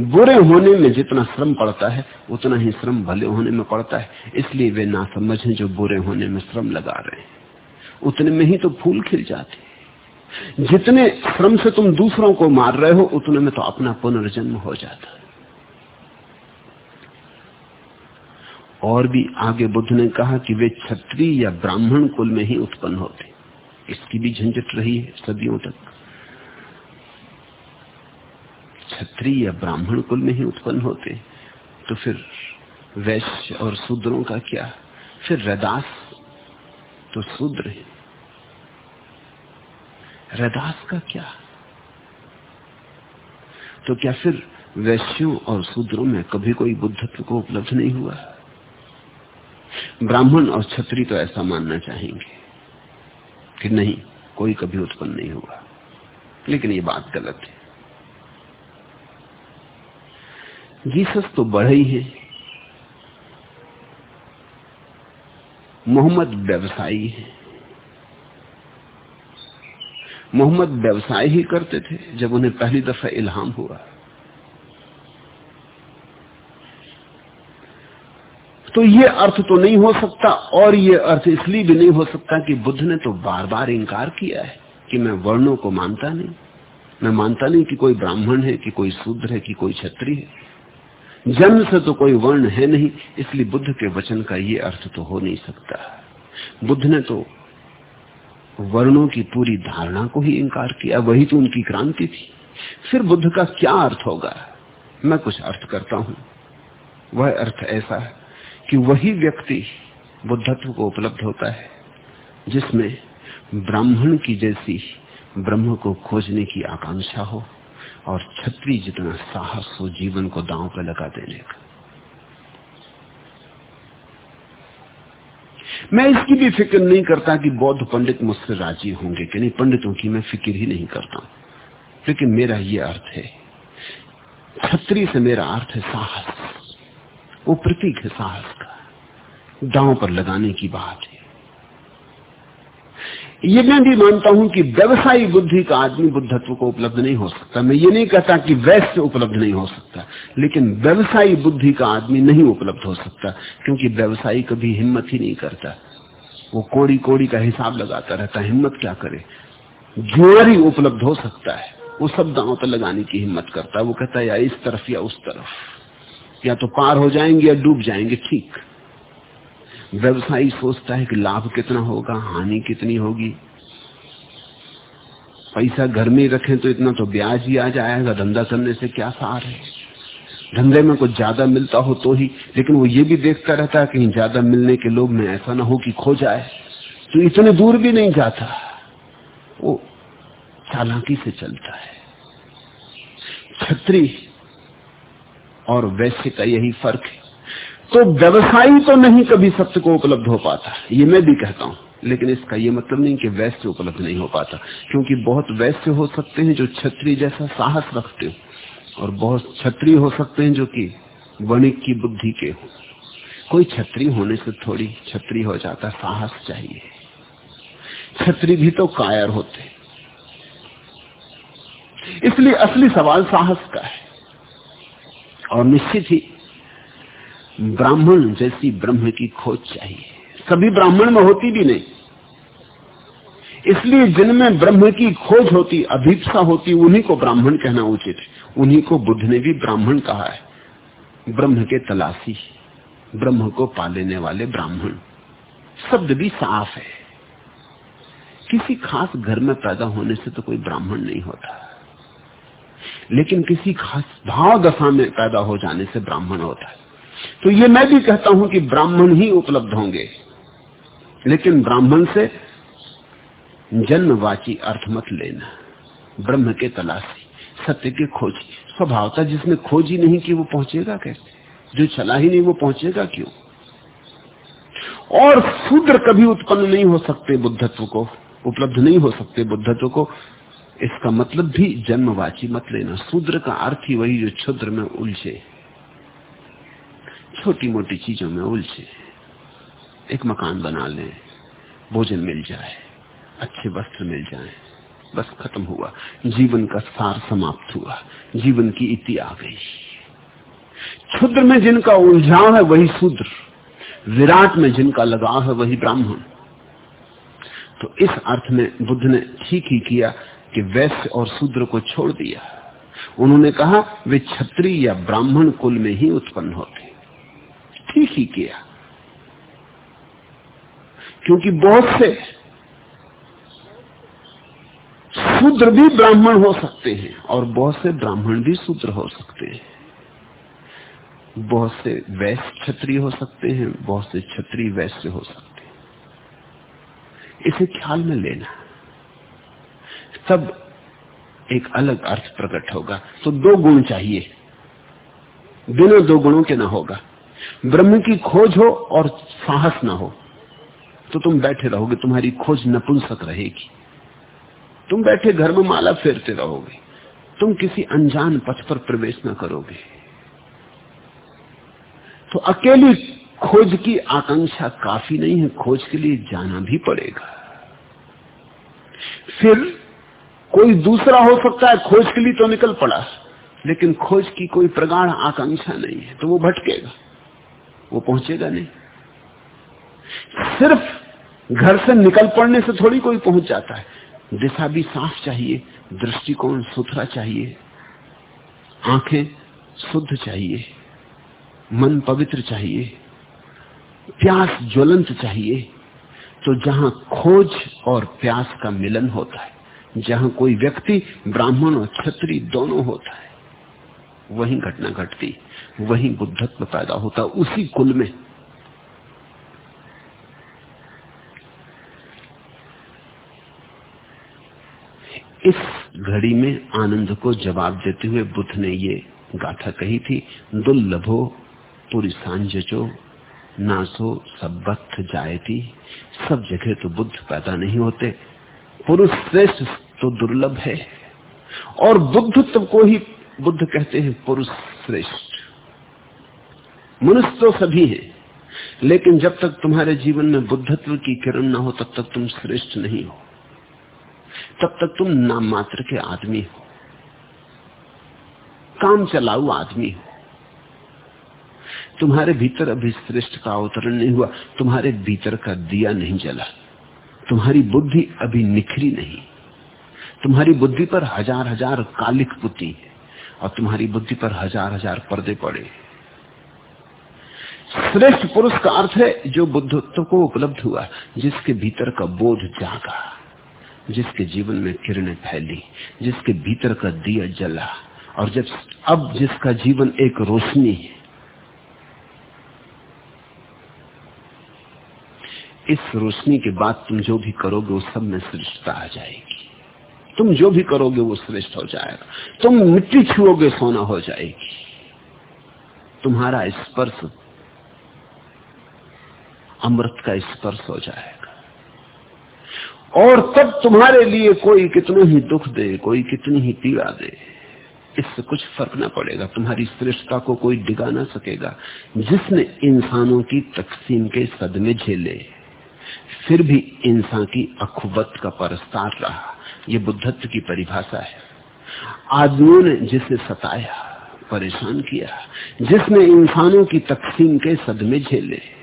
बुरे होने में जितना श्रम पड़ता है, उतना ही श्रम भले होने में पड़ता है। इसलिए वे ना समझ जो बुरे होने में श्रम लगा रहे हैं। उतने में ही तो फूल खिल जाते जितने श्रम से तुम दूसरों को मार रहे हो, उतने में तो अपना पुनर्जन्म हो जाता और भी आगे बुद्ध ने कहा कि वे क्षत्रिय या ब्राह्मण कुल में ही उत्पन्न होते इसकी भी झंझट रही है सदियों तक। क्षत्रिय या ब्राह्मण कुल में ही उत्पन्न होते तो फिर वैश्य और शूद्रों का क्या? फिर रदास तो शूद्र है। रदास का क्या? तो क्या फिर वैश्यों और शूद्रों में कभी कोई बुद्धत्व को उपलब्ध नहीं हुआ? ब्राह्मण और छत्री तो ऐसा मानना चाहेंगे कि नहीं, कोई कभी उत्पन्न नहीं हुआ। लेकिन ये बात गलत है। जीसस तो बढ़े ही है। मोहम्मद व्यवसायी है। मोहम्मद व्यवसाय ही करते थे, जब उन्हें पहली दफ़ा इल्हाम हुआ। तो ये अर्थ तो नहीं हो सकता, और ये अर्थ इसलिए भी नहीं हो सकता कि बुद्ध ने तो बार बार इंकार किया है कि मैं वर्णों को मानता नहीं। मैं मानता नहीं कि कोई ब्राह्मण है, कि कोई शूद्र है, कि कोई छत्री है। जन्म से तो कोई वर्ण है नहीं, इसलिए बुद्ध के वचन का ये अर्थ तो हो नहीं सकता। बुद्ध ने तो वर्णों की पूरी धारणा को ही इंकार किया, वही तो उनकी क्रांति थी। फिर बुद्ध का क्या अर्थ होगा? मैं कुछ अर्थ करता हूँ। वह अर्थ ऐसा है कि वही व्यक्ति बुद्धत्व को उपलब्ध होता है, जिसमें ब्राह्मण की जैसी ब्रह्म को खोजने की आकांक्षा हो। और छत्री जितना साहस हो जीवन को दांव पर लगा देने का। मैं इसकी भी फ़िक्र नहीं करता कि बौद्ध पंडित मुझसे राज़ी होंगे कि नहीं। पंडितों की मैं फ़िक्र ही नहीं करता। लेकिन मेरा ये अर्थ है, छत्री से मेरा अर्थ है साहस। वो प्रतीक है साहस का। दांव पर लगाने की बात है। ये मैं भी मानता हूँ कि व्यवसायी बुद्धि का आदमी बुद्धत्व को उपलब्ध नहीं हो सकता। मैं ये नहीं कहता कि वैश्य उपलब्ध नहीं हो सकता, लेकिन व्यवसायी बुद्धि का आदमी नहीं उपलब्ध हो सकता, क्योंकि व्यवसायी कभी हिम्मत ही नहीं करता। वो कोड़ी कोड़ी का हिसाब लगाता रहता हिम्मत क्या करे? ज़ोर ही उपलब्ध हो सकता है, वो सब दांव पर लगाने की हिम्मत करता है। वो कहता है, या इस तरफ़ या उस तरफ़। या तो पार हो जाएँगे या डूब जाएँगे, ठीक। व्यवसायी सोचता है कि लाभ कितना होगा, हानि कितनी होगी। पैसा घर में रखें तो इतना तो ब्याज ही आ जाएगा, धंधा करने से क्या सार है? धंधे में कुछ ज़्यादा मिलता हो तो ही, लेकिन वो ये भी देखता रहता है कहीं ज़्यादा मिलने के लोग में ऐसा ना हो कि खो जाए तो इतने दूर भी नहीं जाता। वो चालाकी से चलता है। छत्री और वैश्य का यही फ़र्क है। तो व्यवसायी तो नहीं कभी सत्य को उपलब्ध हो पाता। ये मैं भी कहता हूँ। लेकिन इसका ये मतलब नहीं कि वैश्य उपलब्ध नहीं हो पाता। क्योंकि बहुत वैश्य हो सकते हैं जो छत्री जैसा साहस रखते हो, और बहुत छत्री हो सकते हैं जो कि वणिक की बुद्धि के हो। कोई छत्री होने से थोड़ी छत्री हो जाता, साहस चाहिए। छत्री भी तो कायर होते। इसलिए असली सवाल साहस का है। और निश्चित ही ब्राह्मण जैसी ब्रह्म की खोज चाहिए। सभी ब्राह्मण में होती भी नहीं। इसलिए जिनमें ब्रह्म की खोज होती, अभीपसा होती, उन्हीं को ब्राह्मण कहना उचित है। उन्हीं को बुद्ध ने भी ब्राह्मण कहा है। ब्रह्म के तलाशी, ब्रह्म को पा लेने वाले ब्राह्मण। शब्द भी साफ़ है। किसी खास घर में पैदा होने से तो कोई ब्राह्मण नहीं होता। लेकिन किसी खास भाव दशा में पैदा हो जाने से ब्राह्मण होता है। तो ये मैं भी कहता हूँ कि ब्राह्मण ही उपलब्ध होंगे। लेकिन ब्राह्मण से जन्मवाची अर्थ मत लेना। ब्रह्म के तलाशी, सत्य के खोजी। स्वभावता जिसने खोजी नहीं की वो पहुंचेगा कैसे? जो चला ही नहीं, वो पहुंचेगा क्यों? और शूद्र कभी उत्पन्न नहीं हो सकते बुद्धत्व को, उपलब्ध नहीं हो सकते बुद्धत्व को। इसका मतलब भी जन्मवाची मत लेना। शूद्र का अर्थ ही वही जो क्षुद्र में उलझे। छोटी मोटी चीज़ों में उलझे। एक मकान बना लें, भोजन मिल जाए, अच्छे वस्त्र मिल जाए, बस खत्म हुआ। जीवन का सार समाप्त हुआ, जीवन की इति आ गई। क्षुद्र में जिनका उलझाव है वही शूद्र, विराट में जिनका लगाव है वही ब्राह्मण। तो इस अर्थ में बुद्ध ने ठीक ही किया कि वैश्य और शूद्र को छोड़ दिया। उन्होंने कहा, वे छत्री या ब्राह्मण कुल में ही उत्पन्न होते। ठीक ही किया। क्योंकि बहुत से शूद्र भी ब्राह्मण हो सकते हैं और बहुत से ब्राह्मण भी शूद्र हो सकते हैं। बहुत से वैश्य क्षत्रिय हो सकते हैं, बहुत से क्षत्रिय वैश्य हो सकते हैं। इसे ख्याल में लेना। तब एक अलग अर्थ प्रकट होगा। तो दो गुण चाहिए। बिना दो गुणों के ना होगा। ब्रह्म की खोज हो और साहस ना हो तो तुम बैठे रहोगे, तुम्हारी खोज नपुंसक रहेगी। तुम बैठे घर में माला फेरते रहोगे, तुम किसी अनजान पथ पर प्रवेश न करोगे। तो अकेली खोज की आकांक्षा काफ़ी नहीं है, खोज के लिए जाना भी पड़ेगा। फिर कोई दूसरा हो सकता है, खोज के लिए तो निकल पड़ा, लेकिन खोज की कोई प्रगाढ़ आकांक्षा नहीं है तो वो भटकेगा। वो पहुंचेगा नहीं। सिर्फ़ घर से निकल पड़ने से थोड़ी कोई पहुँच जाता है। दिशा भी साफ़ चाहिए, दृष्टिकोण सुथरा चाहिए, आँखें शुद्ध चाहिए, मन पवित्र चाहिए, प्यास ज्वलंत चाहिए तो जहाँ खोज और प्यास का मिलन होता है, जहाँ कोई व्यक्ति ब्राह्मण और क्षत्रिय दोनों होता है, वही घटना घटती। वही बुद्धत्व पैदा होता उसी कुल में। इस घड़ी में आनंद को जवाब देते हुए बुद्ध ने ये गाथा कही थी, दुर्लभो पूरी सांझो नासो सबत्थ जायती। सब जगह तो बुद्ध पैदा नहीं होते, पुरुष श्रेष्ठ तो दुर्लभ है। और बुद्धत्व को ही बुद्ध कहते हैं पुरुष श्रेष्ठ। मनुष्य तो सभी है। लेकिन जब तक तुम्हारे जीवन में बुद्धत्व की किरण ना हो, तब तक तुम श्रेष्ठ नहीं हो। तब तक तुम नाम मात्र के आदमी हो। काम चलाऊ आदमी हो। तुम्हारे भीतर अभी श्रेष्ठ का अवतरण नहीं हुआ, तुम्हारे भीतर का दिया नहीं जला। तुम्हारी बुद्धि अभी निखरी नहीं। तुम्हारी बुद्धि पर हज़ार हज़ार कालिक पुती है और तुम्हारी बुद्धि पर हज़ार हज़ार पर्दे पड़े श्रेष्ठ पुरुष का अर्थ है जो बुद्धत्व को उपलब्ध हुआ, जिसके भीतर का बोध जागा, जिसके जीवन में किरणें फैली, जिसके भीतर का दिया जला, और जब अब जिसका जीवन एक रोशनी है, इस रोशनी के बाद तुम जो भी करोगे वो सब में श्रेष्ठता आ जाएगी। तुम जो भी करोगे वो श्रेष्ठ हो जाएगा। तुम मिट्टी छुओगे, सोना हो जाएगी। तुम्हारा स्पर्श अमृत का स्पर्श हो जाएगा। और तब तुम्हारे लिए कोई कितने ही दुख दे, कोई कितनी ही पीड़ा दे, इससे कुछ फ़र्क ना पड़ेगा। तुम्हारी श्रेष्ठता को कोई डिगा ना सकेगा। जिसने इंसानों की तकसीम के सदमे झेले, फिर भी इंसान की अखुबत का परस्तार रहा। ये बुद्धत्व की परिभाषा है। आदमियों ने जिसे सताया, परेशान किया, जिसने इंसानों की तकसीम के सदमे झेले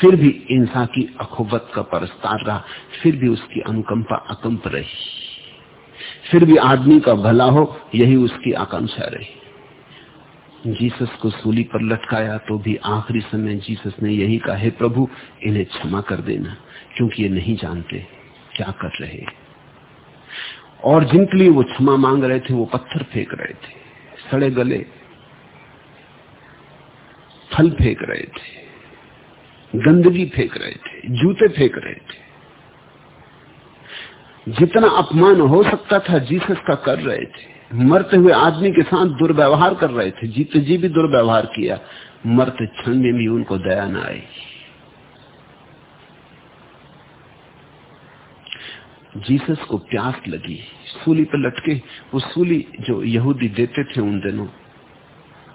फिर भी इंसान की अखोबत का परस्तार रहा, फिर भी उसकी अनुकंपा अकंप रही। फिर भी आदमी का भला हो, यही उसकी आकांक्षा रही। जीसस को सूली पर लटकाया तो भी आखिरी समय जीसस ने यही कहा, हे प्रभु, इन्हें क्षमा कर देना, क्योंकि ये नहीं जानते क्या कर रहे और जिनके लिए वो क्षमा मांग रहे थे, वो पत्थर फेंक रहे थे, सड़े गले, फल फेंक रहे थे। गंदगी फेंक रहे थे, जूते फेंक रहे थे। जितना अपमान हो सकता था, जीसस का कर रहे थे। मरते हुए आदमी के साथ दुर्व्यवहार कर रहे थे, जीते जी भी दुर्व्यवहार किया। मरते क्षण में भी उनको दया न आई। जीसस को प्यास लगी। सूली पर लटके, वो सूली जो यहूदी देते थे उन दिनों,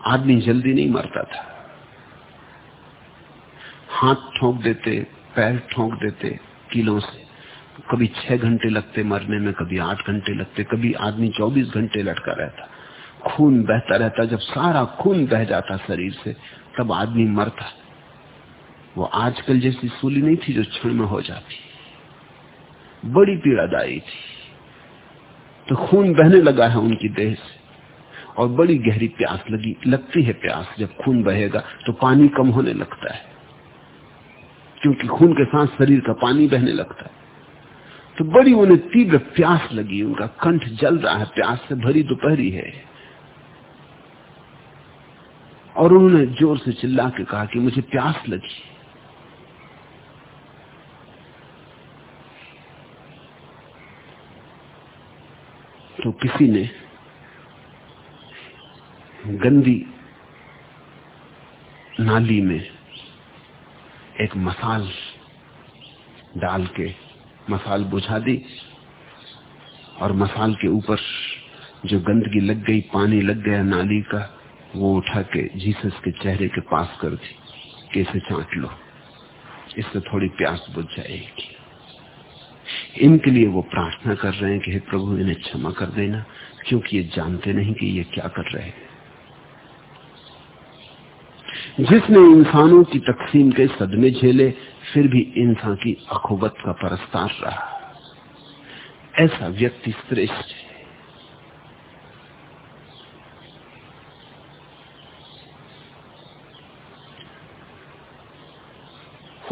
आदमी जल्दी नहीं मरता था। हाथ ठोंक देते, पैर ठोंक देते किलों से। कभी छह घंटे लगते मरने में, कभी आठ घंटे लगते, कभी आदमी चौबीस घंटे लटका रहता। खून बहता रहता, जब सारा खून बह जाता शरीर से, तब आदमी मरता। वो आजकल जैसी सूली नहीं थी जो क्षण में हो जाती। बड़ी पीड़ादायी थी। तो खून बहने लगा है उनकी देह से, और बड़ी गहरी प्यास लगी, लगती है प्यास। जब खून बहेगा तो पानी कम होने लगता है। क्योंकि खून के साथ शरीर का पानी बहने लगता है। तो बड़ी उन्हें तीव्र प्यास लगी, उनका कंठ जल रहा है, प्यास से भरी दोपहरी है। और उन्होंने ज़ोर से चिल्ला के कहा कि मुझे प्यास लगी। तो किसी ने गंदी नाली में एक मसाल डाल के, मसाल बुझा दी और मसाल के ऊपर जो गंदगी लग गई, पानी लग गया नाली का, वो उठा के जीसस के चेहरे के पास कर दी कैसे चाट लो। इससे थोड़ी प्यास बुझ जाएगी। इनके लिए वो प्रार्थना कर रहे हैं कि हे प्रभु, इन्हें क्षमा कर देना, क्योंकि ये जानते नहीं कि ये क्या कर रहे हैं। जिसने इंसानों की तकसीम के सदमे झेले, फिर भी इंसान की अखोबत का परस्तार रहा। ऐसा व्यक्ति श्रेष्ठ है।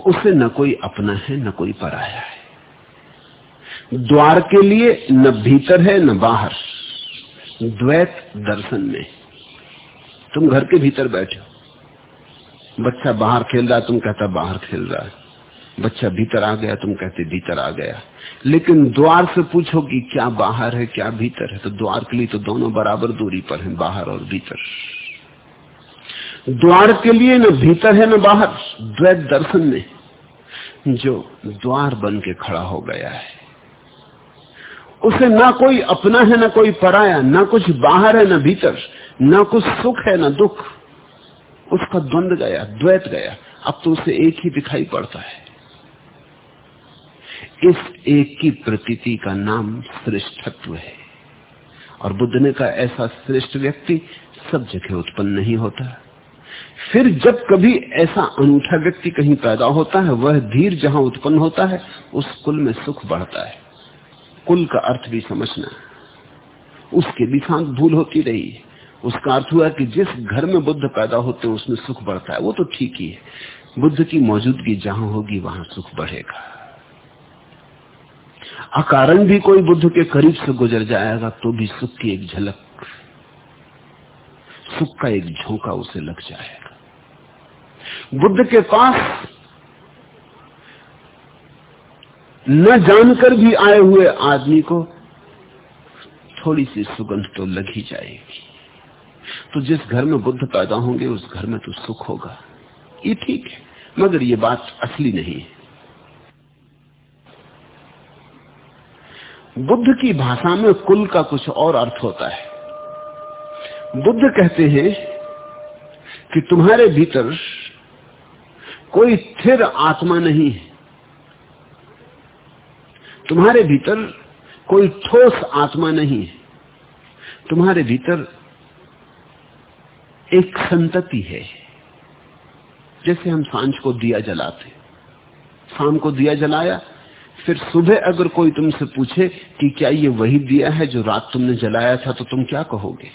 उसे न कोई अपना है, न कोई पराया है। द्वार के लिए न भीतर है, न बाहर। द्वैत दर्शन में। तुम घर के भीतर बैठे हो। बच्चा बाहर खेल रहा तुम कहता बाहर खेल रहा है। बच्चा भीतर आ गया, तुम कहते भीतर आ गया। लेकिन द्वार से पूछो कि क्या बाहर है, क्या भीतर है? तो द्वार के लिए तो दोनों बराबर दूरी पर हैं, बाहर और भीतर। द्वार के लिए न भीतर है, न बाहर। द्वैत दर्शन में जो द्वार बन के खड़ा हो गया है, उसे ना कोई अपना है, ना कोई पराया, ना कुछ बाहर है, ना भीतर, ना कुछ सुख है, ना दुख। उसका द्वंद गया, द्वैत गया, अब तो उसे एक ही दिखाई पड़ता है। इस एक की प्रतीति का नाम श्रेष्ठत्व है। और बुद्ध ने कहा, ऐसा श्रेष्ठ व्यक्ति सब जगह उत्पन्न नहीं होता। फिर जब कभी ऐसा अनूठा व्यक्ति कहीं पैदा होता है, वह धीर जहाँ उत्पन्न होता है, उस कुल में सुख बढ़ता है। कुल का अर्थ भी समझना। उसके भी साथ भूल होती रही। उसका अर्थ हुआ कि जिस घर में बुद्ध पैदा होते हैं, उसमें सुख बढ़ता है। वो तो ठीक ही है। बुद्ध की मौजूदगी जहाँ होगी, वहाँ सुख बढ़ेगा। अकारण भी कोई बुद्ध के करीब से गुजर जाएगा तो भी सुख की एक झलक, सुख का एक झोंका उसे लग जाएगा। बुद्ध के पास न जानकर भी आए हुए आदमी को थोड़ी सी सुगंध तो लग ही जाएगी। तो जिस घर में बुद्ध पैदा होंगे, उस घर में तो सुख होगा। ये ठीक है, मगर ये बात असली नहीं है। बुद्ध की भाषा में कुल का कुछ और अर्थ होता है। बुद्ध कहते हैं कि तुम्हारे भीतर कोई स्थिर आत्मा नहीं है। तुम्हारे भीतर कोई ठोस आत्मा नहीं है। तुम्हारे भीतर एक संतति है। जैसे हम साँझ को दिया जलाते। शाम को दिया जलाया, फिर सुबह अगर कोई तुमसे पूछे कि क्या ये वही दिया है जो रात तुमने जलाया था तो तुम क्या कहोगे?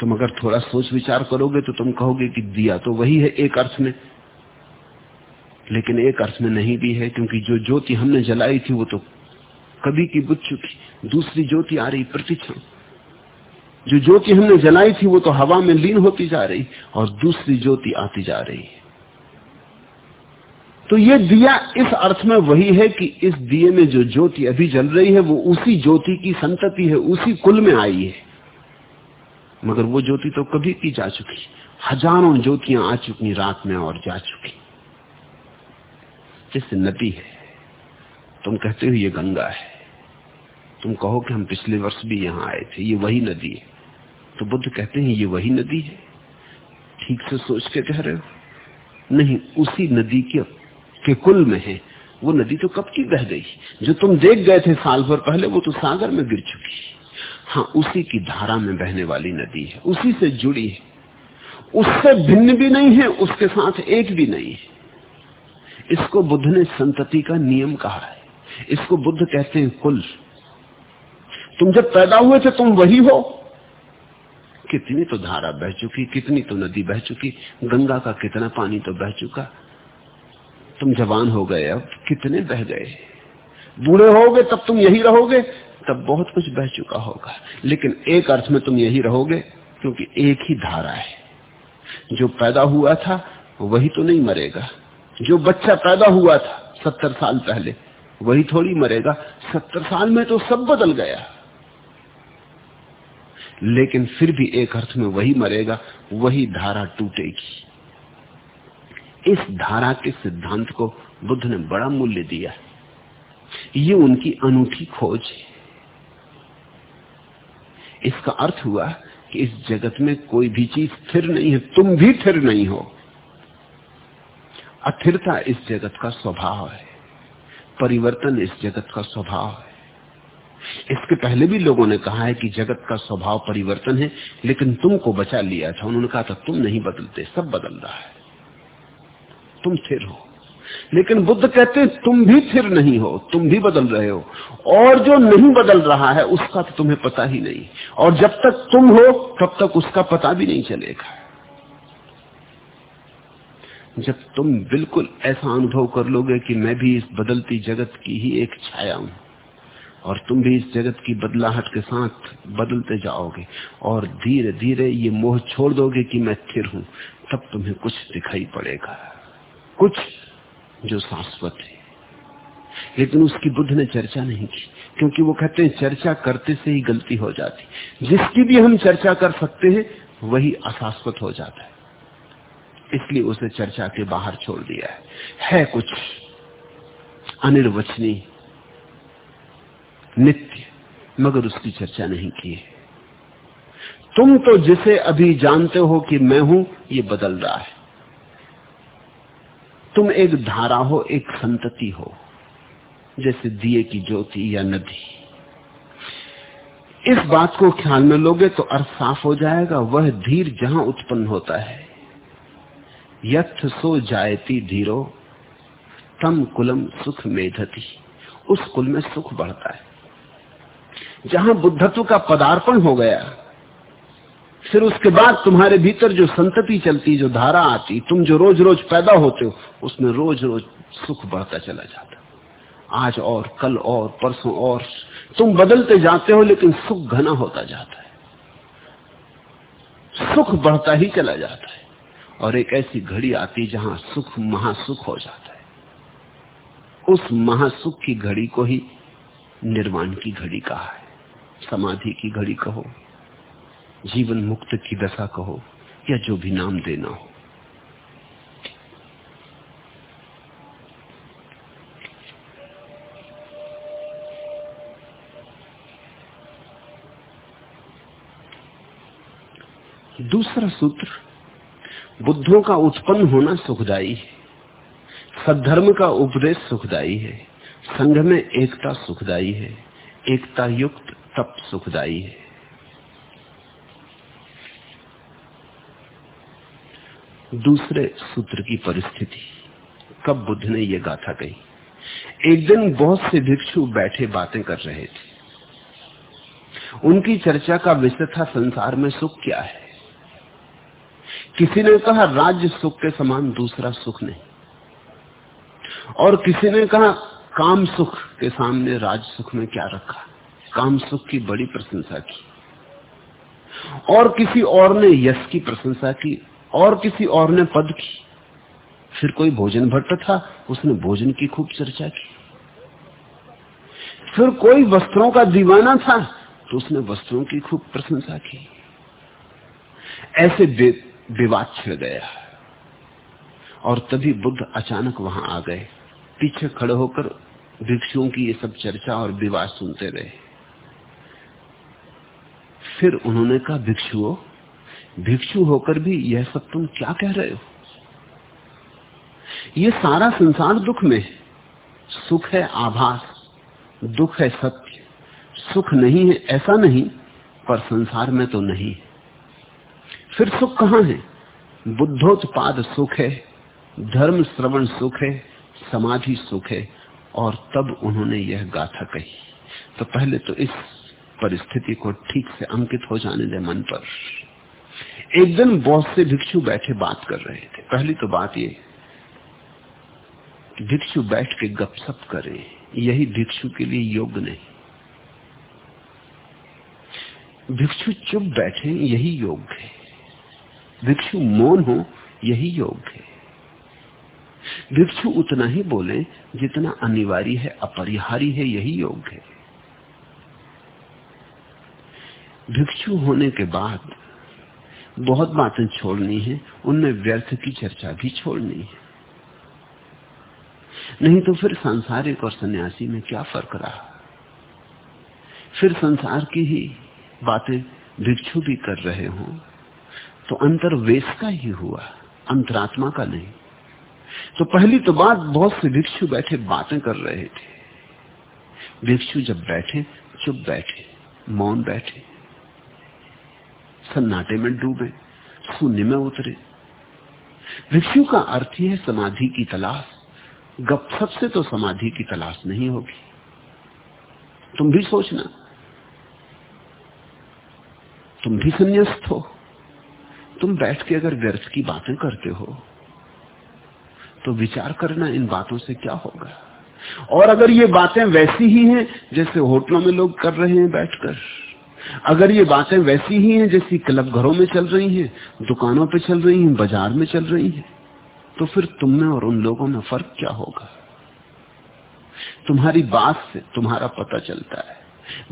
तुम अगर थोड़ा सोच विचार करोगे तो तुम कहोगे कि दिया तो वही है एक अर्थ में। लेकिन एक अर्थ में नहीं भी है, क्योंकि जो ज्योति हमने जलाई थी, वो तो कभी की बुझ चुकी। दूसरी ज्योति आ रही प्रतिक्षण। जो ज्योति हमने जलाई थी, वो तो हवा में लीन होती जा रही और दूसरी ज्योति आती जा रही। है तो ये दिया इस अर्थ में वही है कि इस दिए में जो ज्योति अभी जल रही है, वो उसी ज्योति की संतति है, उसी कुल में आई है। मगर वो ज्योति तो कभी की जा चुकी। हज़ारों ज्योतियाँ आ चुकी, रात में और जा चुकी। जैसे नदी है, तुम कहते हो ये गंगा है। तुम कहो कि हम पिछले वर्ष भी यहाँ आए थे, ये वही नदी है। तो बुद्ध कहते हैं, ये वही नदी है। ठीक से सोच के कह रहे हो? नहीं, उसी नदी के के कुल में है। वो नदी तो कब की बह गई? जो तुम देख गए थे साल भर पहले, वो तो सागर में गिर चुकी हाँ उसी की धारा में बहने वाली नदी है। उसी से जुड़ी है। उससे भिन्न भी नहीं है, उसके साथ एक भी नहीं है। इसको बुद्ध ने संतति का नियम कहा है। इसको बुद्ध कहते हैं कुल। तुम जब पैदा हुए थे, तुम वही हो। कितनी तो धारा बह चुकी, कितनी तो नदी बह चुकी, गंगा का कितना पानी तो बह चुका। तुम जवान हो गए, अब कितने बह गए? बूढ़े होगे, तब तुम यही रहोगे, तब बहुत कुछ बह चुका होगा। लेकिन एक अर्थ में तुम यही रहोगे, क्योंकि एक ही धारा है। जो पैदा हुआ था, वही तो नहीं मरेगा। जो बच्चा पैदा हुआ था, सत्तर साल पहले, वही थोड़ी मरेगा। सत्तर साल में तो सब बदल गया। लेकिन फिर भी एक अर्थ में वही मरेगा, वही धारा टूटेगी। इस धारा के सिद्धांत को बुद्ध ने बड़ा मूल्य दिया ये उनकी अनूठी खोज है। इसका अर्थ हुआ कि इस जगत में कोई भी चीज़ स्थिर नहीं है, तुम भी स्थिर नहीं हो। अथिरता इस जगत का स्वभाव है। परिवर्तन इस जगत का स्वभाव है। इसके पहले भी लोगों ने कहा है कि जगत का स्वभाव परिवर्तन है, लेकिन तुमको बचा लिया था। उन्होंने कहा था, तुम नहीं बदलते, सब बदल रहा है। तुम स्थिर हो। लेकिन बुद्ध कहते हैं, तुम भी स्थिर नहीं हो, तुम भी बदल रहे हो। और जो नहीं बदल रहा है, उसका तो तुम्हें पता ही नहीं। और जब तक तुम हो, तब तक उसका पता भी नहीं चलेगा। जब तुम बिल्कुल ऐसा अनुभव कर लोगे कि मैं भी इस बदलती जगत की ही एक छाया हूँ और तुम भी इस जगत की बदलाहट के साथ बदलते जाओगे और धीरे धीरे ये मोह छोड़ दोगे कि मैं स्थिर हूँ, तब तुम्हें कुछ दिखाई पड़ेगा। कुछ जो शाश्वत है। लेकिन उसकी बुद्ध ने चर्चा नहीं की, क्योंकि वो कहते हैं, चर्चा करते से ही गलती हो जाती। जिसकी भी हम चर्चा कर सकते हैं, वही अशाश्वत हो जाता है। इसलिए उसे चर्चा के बाहर छोड़ दिया है। है कुछ अनिर्वचनीय नित्य, मगर उसकी चर्चा नहीं की है। तुम तो जिसे अभी जानते हो कि मैं हूँ, ये बदल रहा है। तुम एक धारा हो, एक संतति हो, जैसे दिए की ज्योति या नदी। इस बात को ख्याल में लोगे तो अर्थ साफ़ हो जाएगा, वह धीर जहाँ उत्पन्न होता है। यथ सो जायती धीरो, तम कुलम सुख मेधती। उस कुल में सुख बढ़ता है। जहाँ बुद्धत्व का पदार्पण हो गया, फिर उसके बाद तुम्हारे भीतर जो संतति चलती, जो धारा आती, तुम जो रोज रोज पैदा होते हो, उसमें रोज रोज सुख बढ़ता चला जाता। आज और, कल और, परसों और, तुम बदलते जाते हो, लेकिन सुख घना होता जाता है। सुख बढ़ता ही चला जाता है, और एक ऐसी घड़ी आती जहाँ सुख महासुख हो जाता है। उस महासुख की घड़ी को ही निर्वाण की घड़ी कहा है। समाधि की घड़ी कहो, जीवन मुक्त की दशा कहो, या जो भी नाम देना हो। दूसरा सूत्र, बुद्धों का उत्पन्न होना सुखदाई है, सद्धर्म का उपदेश सुखदाई है, संघ में एकता सुखदाई है, एकता युक्त तप सुखदाई है दूसरे सूत्र की परिस्थिति। कब बुद्ध ने यह गाथा कही? एक दिन बहुत से भिक्षु बैठे बातें कर रहे थे। उनकी चर्चा का विषय था संसार में सुख क्या है? किसी ने कहा राज्य सुख के समान दूसरा सुख नहीं। और किसी ने कहा काम सुख के सामने राज सुख में क्या रखा? काम सुख की बड़ी प्रशंसा की। और किसी और ने यश की प्रशंसा की, और किसी और ने पद की। फिर कोई भोजन भट्ट था, उसने भोजन की खूब चर्चा की। फिर कोई वस्त्रों का दीवाना था तो उसने वस्त्रों की खूब प्रशंसा की। ऐसे विवाद छिड़ गया। और तभी बुद्ध अचानक वहाँ आ गए। पीछे खड़े होकर भिक्षुओं की ये सब चर्चा और विवाद सुनते रहे। फिर उन्होंने कहा, भिक्षुओं, भिक्षु होकर भी यह सब तुम क्या कह रहे हो? ये सारा संसार दुख में है। सुख है आभास, दुख है सत्य, सुख नहीं है ऐसा नहीं, पर संसार में तो नहीं फिर सुख कहाँ है? बुद्धोत्पाद सुख है, धर्म श्रवण सुख है, समाधि सुख है, और तब उन्होंने यह गाथा कही। तो पहले तो इस परिस्थिति को ठीक से अंकित हो जाने दे मन पर। एक दिन बहुत से भिक्षु बैठे बात कर रहे थे। पहली तो बात ये, भिक्षु बैठ के गपसप करें, यही भिक्षु के लिए योग्य नहीं। भिक्षु चुप बैठे, यही योग्य है। भिक्षु मौन हो, यही योग्य है। भिक्षु उतना ही बोले जितना अनिवार्य है, अपरिहार्य है, यही योग्य है। भिक्षु होने के बाद बहुत बातें छोड़नी है, उनमें व्यर्थ की चर्चा भी छोड़नी है। नहीं तो फिर सांसारिक और सन्यासी में क्या फ़र्क रहा? फिर संसार की ही बातें भिक्षु भी कर रहे हों तो अंतर वेश का ही हुआ, अंतरात्मा का नहीं। तो पहली तो बात, बहुत से भिक्षु बैठे बातें कर रहे थे। भिक्षु जब बैठे, चुप बैठे, मौन बैठे। सन्नाटे में डूबे शून्य में उतरे। भिक्षु का अर्थ ही है, समाधि की तलाश। गपसप से तो समाधि की तलाश नहीं होगी। तुम भी सोचना, तुम भी संन्यास्त हो। तुम बैठ के अगर व्यर्थ की बातें करते हो तो विचार करना इन बातों से क्या होगा? और अगर ये बातें वैसी ही हैं, जैसे होटलों में लोग कर रहे हैं बैठकर अगर ये बातें वैसी ही हैं जैसी क्लब घरों में चल रही हैं, दुकानों पे चल रही हैं, बाज़ार में चल रही हैं तो फिर तुम में और उन लोगों में फ़र्क क्या होगा? तुम्हारी बात से तुम्हारा पता चलता है।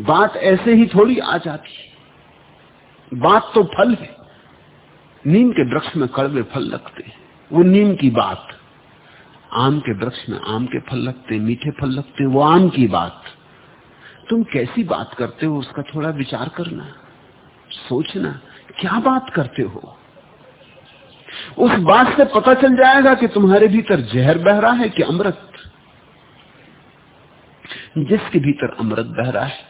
बात ऐसे ही थोड़ी आ जाती है। बात तो फल है। नीम के वृक्ष में कड़वे फल लगते हैं। वो नीम की बात। आम के वृक्ष में आम के फल लगते मीठे फल लगते वो आम की बात। तुम कैसी बात करते हो, उसका थोड़ा विचार करना, सोचना, क्या बात करते हो? उस बात से पता चल जाएगा कि तुम्हारे भीतर जहर बह रहा है कि अमृत। जिसके भीतर अमृत बह रहा है,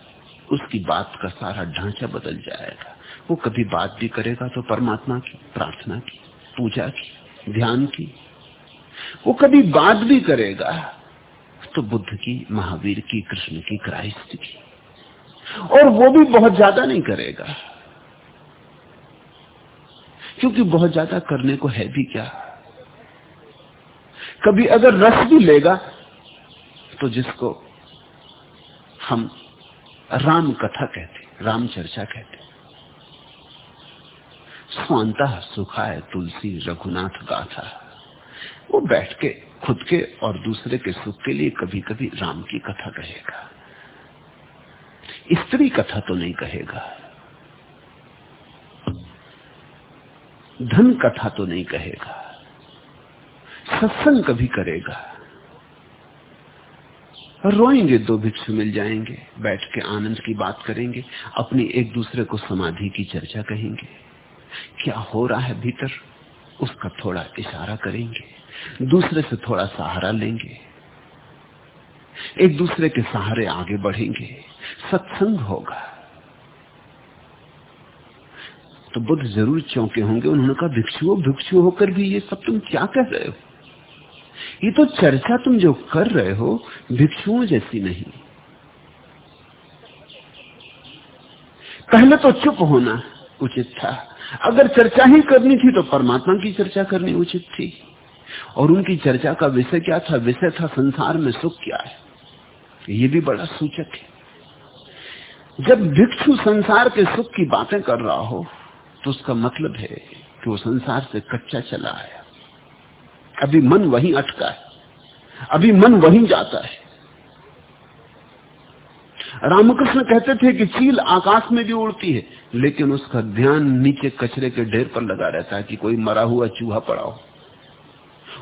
उसकी बात का सारा ढांचा बदल जाएगा। वो कभी बात भी करेगा तो परमात्मा की, प्रार्थना की, पूजा की, ध्यान की। वो कभी बात भी करेगा तो बुद्ध की, महावीर की, कृष्ण की क्राइस्ट की और वो भी बहुत ज़्यादा नहीं करेगा। क्योंकि बहुत ज़्यादा करने को है भी क्या? कभी अगर रस भी लेगा तो जिसको हम राम कथा कहते, राम चर्चा कहते। स्वांता सुखाए तुलसी रघुनाथ गाथा। वो बैठ के खुद के और दूसरे के सुख के लिए कभी कभी राम की कथा कहेगा। स्त्री कथा तो नहीं कहेगा। धन कथा तो नहीं कहेगा। सत्संग कभी करेगा। रोएँगे दो भिक्षु मिल जाएँगे, बैठ के आनंद की बात करेंगे, अपनी एक दूसरे को समाधि की चर्चा कहेंगे। क्या हो रहा है भीतर? उसका थोड़ा इशारा करेंगे। दूसरे से थोड़ा सहारा लेंगे। एक दूसरे के सहारे आगे बढ़ेंगे। सत्संग होगा। तो बुद्ध ज़रूर चौंके होंगे। उन्होंने कहा, भिक्षु भिक्षु होकर भी ये सब तुम क्या कर रहे हो? ये तो चर्चा तुम जो कर रहे हो, भिक्षुओं जैसी नहीं। पहले तो चुप होना उचित था। अगर चर्चा ही करनी थी तो परमात्मा की चर्चा करनी उचित थी। और उनकी चर्चा का विषय क्या था? विषय था संसार में सुख क्या है? ये भी बड़ा सूचक है। जब भिक्षु संसार के सुख की बातें कर रहा हो तो उसका मतलब है कि वो संसार से कच्चा चला आया। अभी मन वहीं अटका है। अभी मन वहीं जाता है। रामकृष्ण कहते थे कि चील आकाश में भी उड़ती है, लेकिन उसका ध्यान नीचे कचरे के ढेर पर लगा रहता है कि कोई मरा हुआ चूहा पड़ा हो।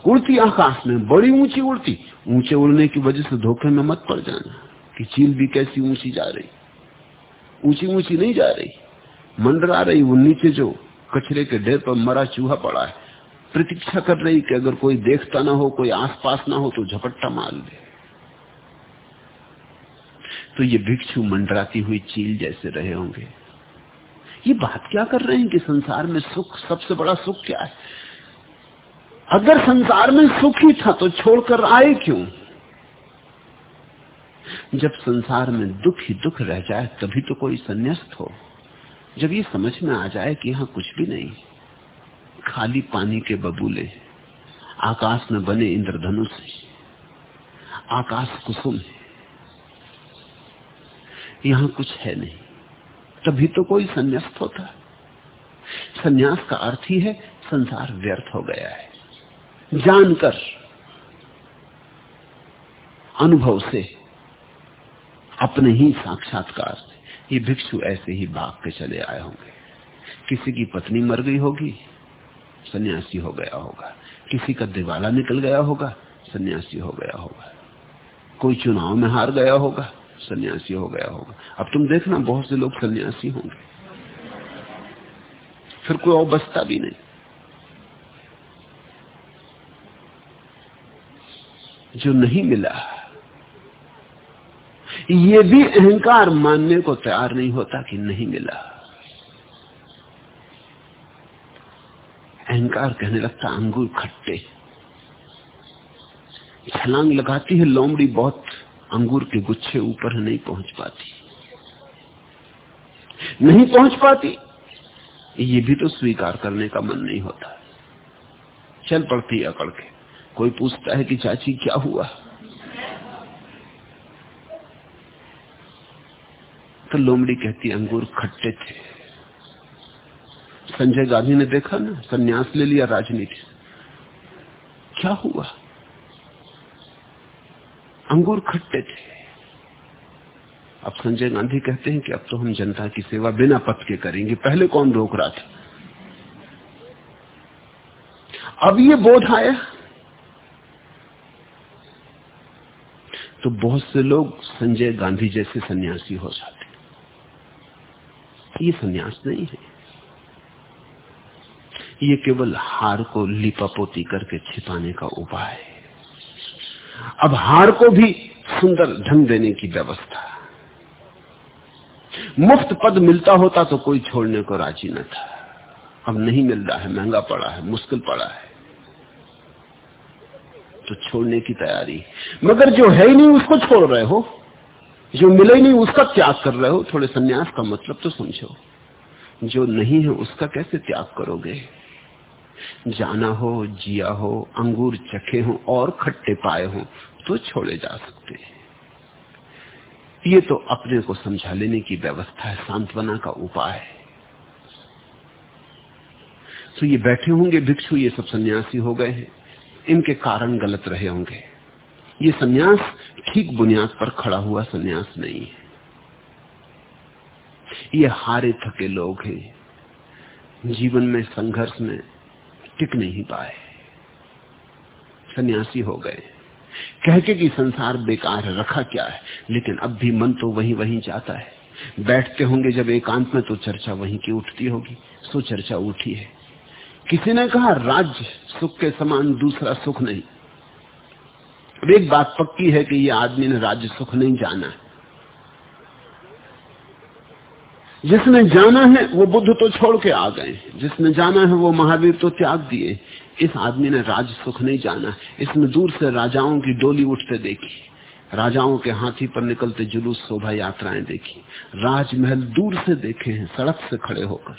उड़ती आकाश में, बड़ी ऊँची उड़ती। ऊँचे उड़ने की वजह से धोखे में मत पड़ जाना कि चील भी कैसी ऊँची जा रही। ऊँची ऊँची नहीं जा रही। मंडरा रही वो नीचे जो कचरे के ढेर पर मरा चूहा पड़ा है। प्रतीक्षा कर रही कि अगर कोई देखता ना हो, कोई आसपास ना हो तो झपट्टा मार दे। तो ये भिक्षु मंडराती हुई चील जैसे रहे होंगे। ये बात क्या कर रहे हैं कि संसार में सुख, सबसे बड़ा सुख क्या है? अगर संसार में सुख ही था तो छोड़कर आए क्यों? जब संसार में दुख ही दुख रह जाए, तभी तो कोई संन्यास्त हो। जब ये समझ में आ जाए कि यहाँ कुछ भी नहीं, खाली पानी के बबूले, आकाश में बने इंद्रधनुष आकाश कुसुम है, यहाँ कुछ है नहीं, तभी तो कोई संन्यास्त होता। संन्यास का अर्थ ही है, संसार व्यर्थ हो गया है। जानकर, अनुभव से, अपने ही साक्षात्कार से, ये भिक्षु ऐसे ही भाग के चले आए होंगे। किसी की पत्नी मर गई होगी, सन्यासी हो गया होगा। किसी का दिवाला निकल गया होगा, सन्यासी हो गया होगा। कोई चुनाव में हार गया होगा, सन्यासी हो गया होगा। अब तुम देखना, बहुत से लोग सन्यासी होंगे। फिर कोई और बसता भी नहीं। जो नहीं मिला। ये भी अहंकार मानने को तैयार नहीं होता कि नहीं मिला। अहंकार कहने लगता, अंगूर खट्टे। छलांग लगाती है, लोमड़ी बहुत अंगूर के गुच्छे ऊपर नहीं पहुँच पाती। नहीं पहुँच पाती, ये भी तो स्वीकार करने का मन नहीं होता। चल पड़ती अकड़ के। कोई पूछता है कि चाची क्या हुआ? तो लोमड़ी कहती, अंगूर खट्टे थे। संजय गांधी ने देखा ना, संन्यास ले लिया राजनीति। क्या हुआ? अंगूर खट्टे थे। अब संजय गांधी कहते हैं कि अब तो हम जनता की सेवा बिना पथ के करेंगे। पहले कौन रोक रहा था? अब ये बोध आया। तो बहुत से लोग संजय गांधी जैसे सन्यासी हो जाते ये सन्यास नहीं है। ये केवल हार को लिपापोती करके छिपाने का उपाय है। अब हार को भी सुंदर ढंग देने की व्यवस्था। मुफ़्त पद मिलता होता तो कोई छोड़ने को राज़ी न था। अब नहीं मिल रहा है, महँगा पड़ा है, मुश्किल पड़ा है। तो छोड़ने की तैयारी। मगर जो है ही नहीं, उसको छोड़ रहे हो। जो मिले ही नहीं, उसका त्याग कर रहे हो। थोड़े सन्यास का मतलब तो समझो। जो नहीं है, उसका कैसे त्याग करोगे? जाना हो, जिया हो, अंगूर चखे हो, और खट्टे पाए हो तो छोड़े जा सकते हैं। ये तो अपने को समझा लेने की व्यवस्था है, सांत्वना का उपाय है। तो ये बैठे होंगे, भिक्षु, ये सब सन्यासी हो गए हैं। इनके कारण गलत रहे होंगे। ये सन्यास ठीक बुनियाद पर खड़ा हुआ सन्यास नहीं है। ये हारे थके लोग हैं। जीवन में संघर्ष में टिक नहीं पाए। सन्यासी हो गए। कह के कि संसार बेकार है, रखा क्या है? लेकिन अब भी मन तो वहीं वहीं जाता है। बैठते होंगे जब एकांत में तो चर्चा वहीं की उठती होगी। सो चर्चा उठी है। किसी ने कहा, राज्य सुख के समान दूसरा सुख नहीं। अब एक बात पक्की है कि ये आदमी ने राज्य सुख नहीं जाना है। जिसने जाना है, वो बुद्ध तो छोड़ के आ गए जिसने जाना है, वो महावीर तो त्याग दिए इस आदमी ने राज सुख नहीं जाना इसने दूर से राजाओं की डोली उठते देखी। राजाओं के हाथी पर निकलते जुलूस शोभा यात्राएँ देखी। राजमहल दूर से देखे हैं, सड़क से खड़े होकर।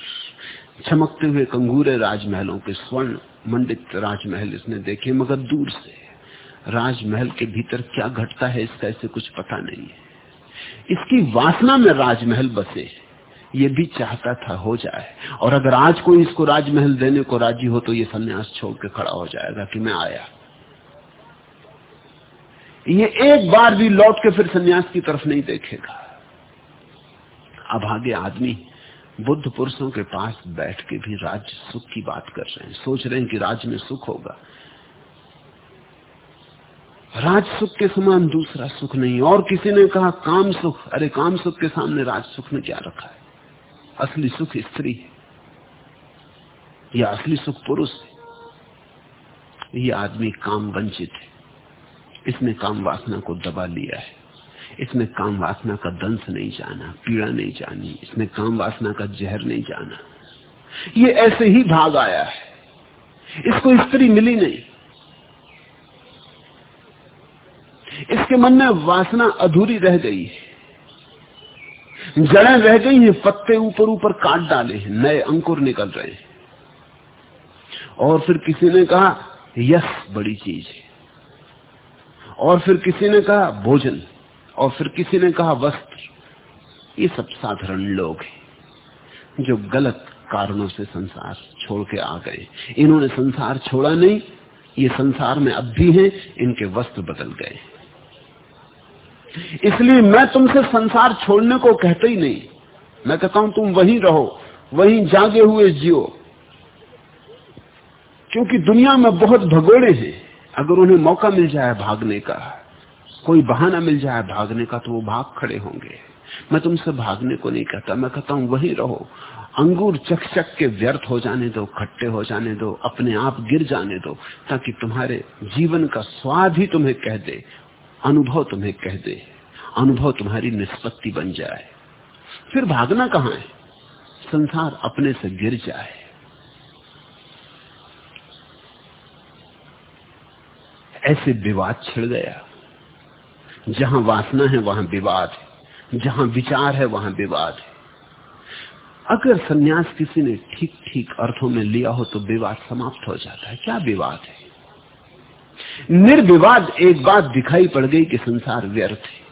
चमकते हुए कंगूरे राजमहलों के स्वर्ण मंडित राजमहल इसने देखे, मगर दूर से राजमहल के भीतर क्या घटता है, इसका इसे कुछ पता नहीं है। इसकी वासना में राजमहल बसे, ये भी चाहता था हो जाए। और अगर आज कोई इसको राजमहल देने को राज़ी हो तो ये सन्यास छोड़ के खड़ा हो जाएगा कि मैं आया। ये एक बार भी लौट के फिर सन्यास की तरफ़ नहीं देखेगा। अब आगे आदमी बुद्ध पुरुषों के पास बैठ के भी राज्य सुख की बात कर रहे हैं। सोच रहे हैं कि राज्य में सुख होगा। राज सुख के समान दूसरा सुख नहीं। और किसी ने कहा, काम सुख। अरे, काम सुख के सामने राज सुख में क्या रखा है? असली सुख स्त्री है। या असली सुख पुरुष है। ये आदमी काम वंचित है। इसने काम वासना को दबा लिया है। इसने काम वासना का दंश नहीं जाना, पीड़ा नहीं जानी, इसमें काम वासना का जहर नहीं जाना। ये ऐसे ही भाग आया है। इसको स्त्री मिली नहीं। इसके मन में वासना अधूरी रह गई है। जड़ें रह गई हैं, पत्ते ऊपर ऊपर काट डाले हैं, नए अंकुर निकल रहे हैं। और फिर किसी ने कहा यश बड़ी चीज़ है। और फिर किसी ने कहा, भोजन। और फिर किसी ने कहा, वस्त्र। ये सब साधारण लोग हैं, जो गलत कारणों से संसार छोड़ के आ गए। इन्होंने संसार छोड़ा नहीं, ये संसार में अब भी हैं, इनके वस्त्र बदल गए। इसलिए मैं तुमसे संसार छोड़ने को कहता ही नहीं। मैं कहता हूँ, तुम वहीं रहो, वहीं जागे हुए जियो। क्योंकि दुनिया में बहुत भगोड़े हैं। अगर उन्हें मौका मिल जाए भागने का कोई बहाना मिल जाए भागने का तो वो भाग खड़े होंगे। मैं तुमसे भागने को नहीं कहता, मैं कहता हूँ, वहीं रहो। अंगूर चक चक के व्यर्थ हो जाने दो, खट्टे हो जाने दो, अपने आप गिर जाने दो, ताकि तुम्हारे जीवन का स्वाद ही तुम्हें कह दे, अनुभव तुम्हें कह दे, अनुभव तुम्हारी निष्पत्ति बन जाए। फिर भागना कहाँ है? संसार अपने से गिर जाए। ऐसे विवाद छिड़ गया। जहाँ वासना है वहाँ विवाद है। जहाँ विचार है वहाँ विवाद है। अगर सन्यास किसी ने ठीक ठीक अर्थों में लिया हो तो विवाद समाप्त हो जाता है। क्या विवाद है? निर्विवाद एक बात दिखाई पड़ गई कि संसार व्यर्थ है।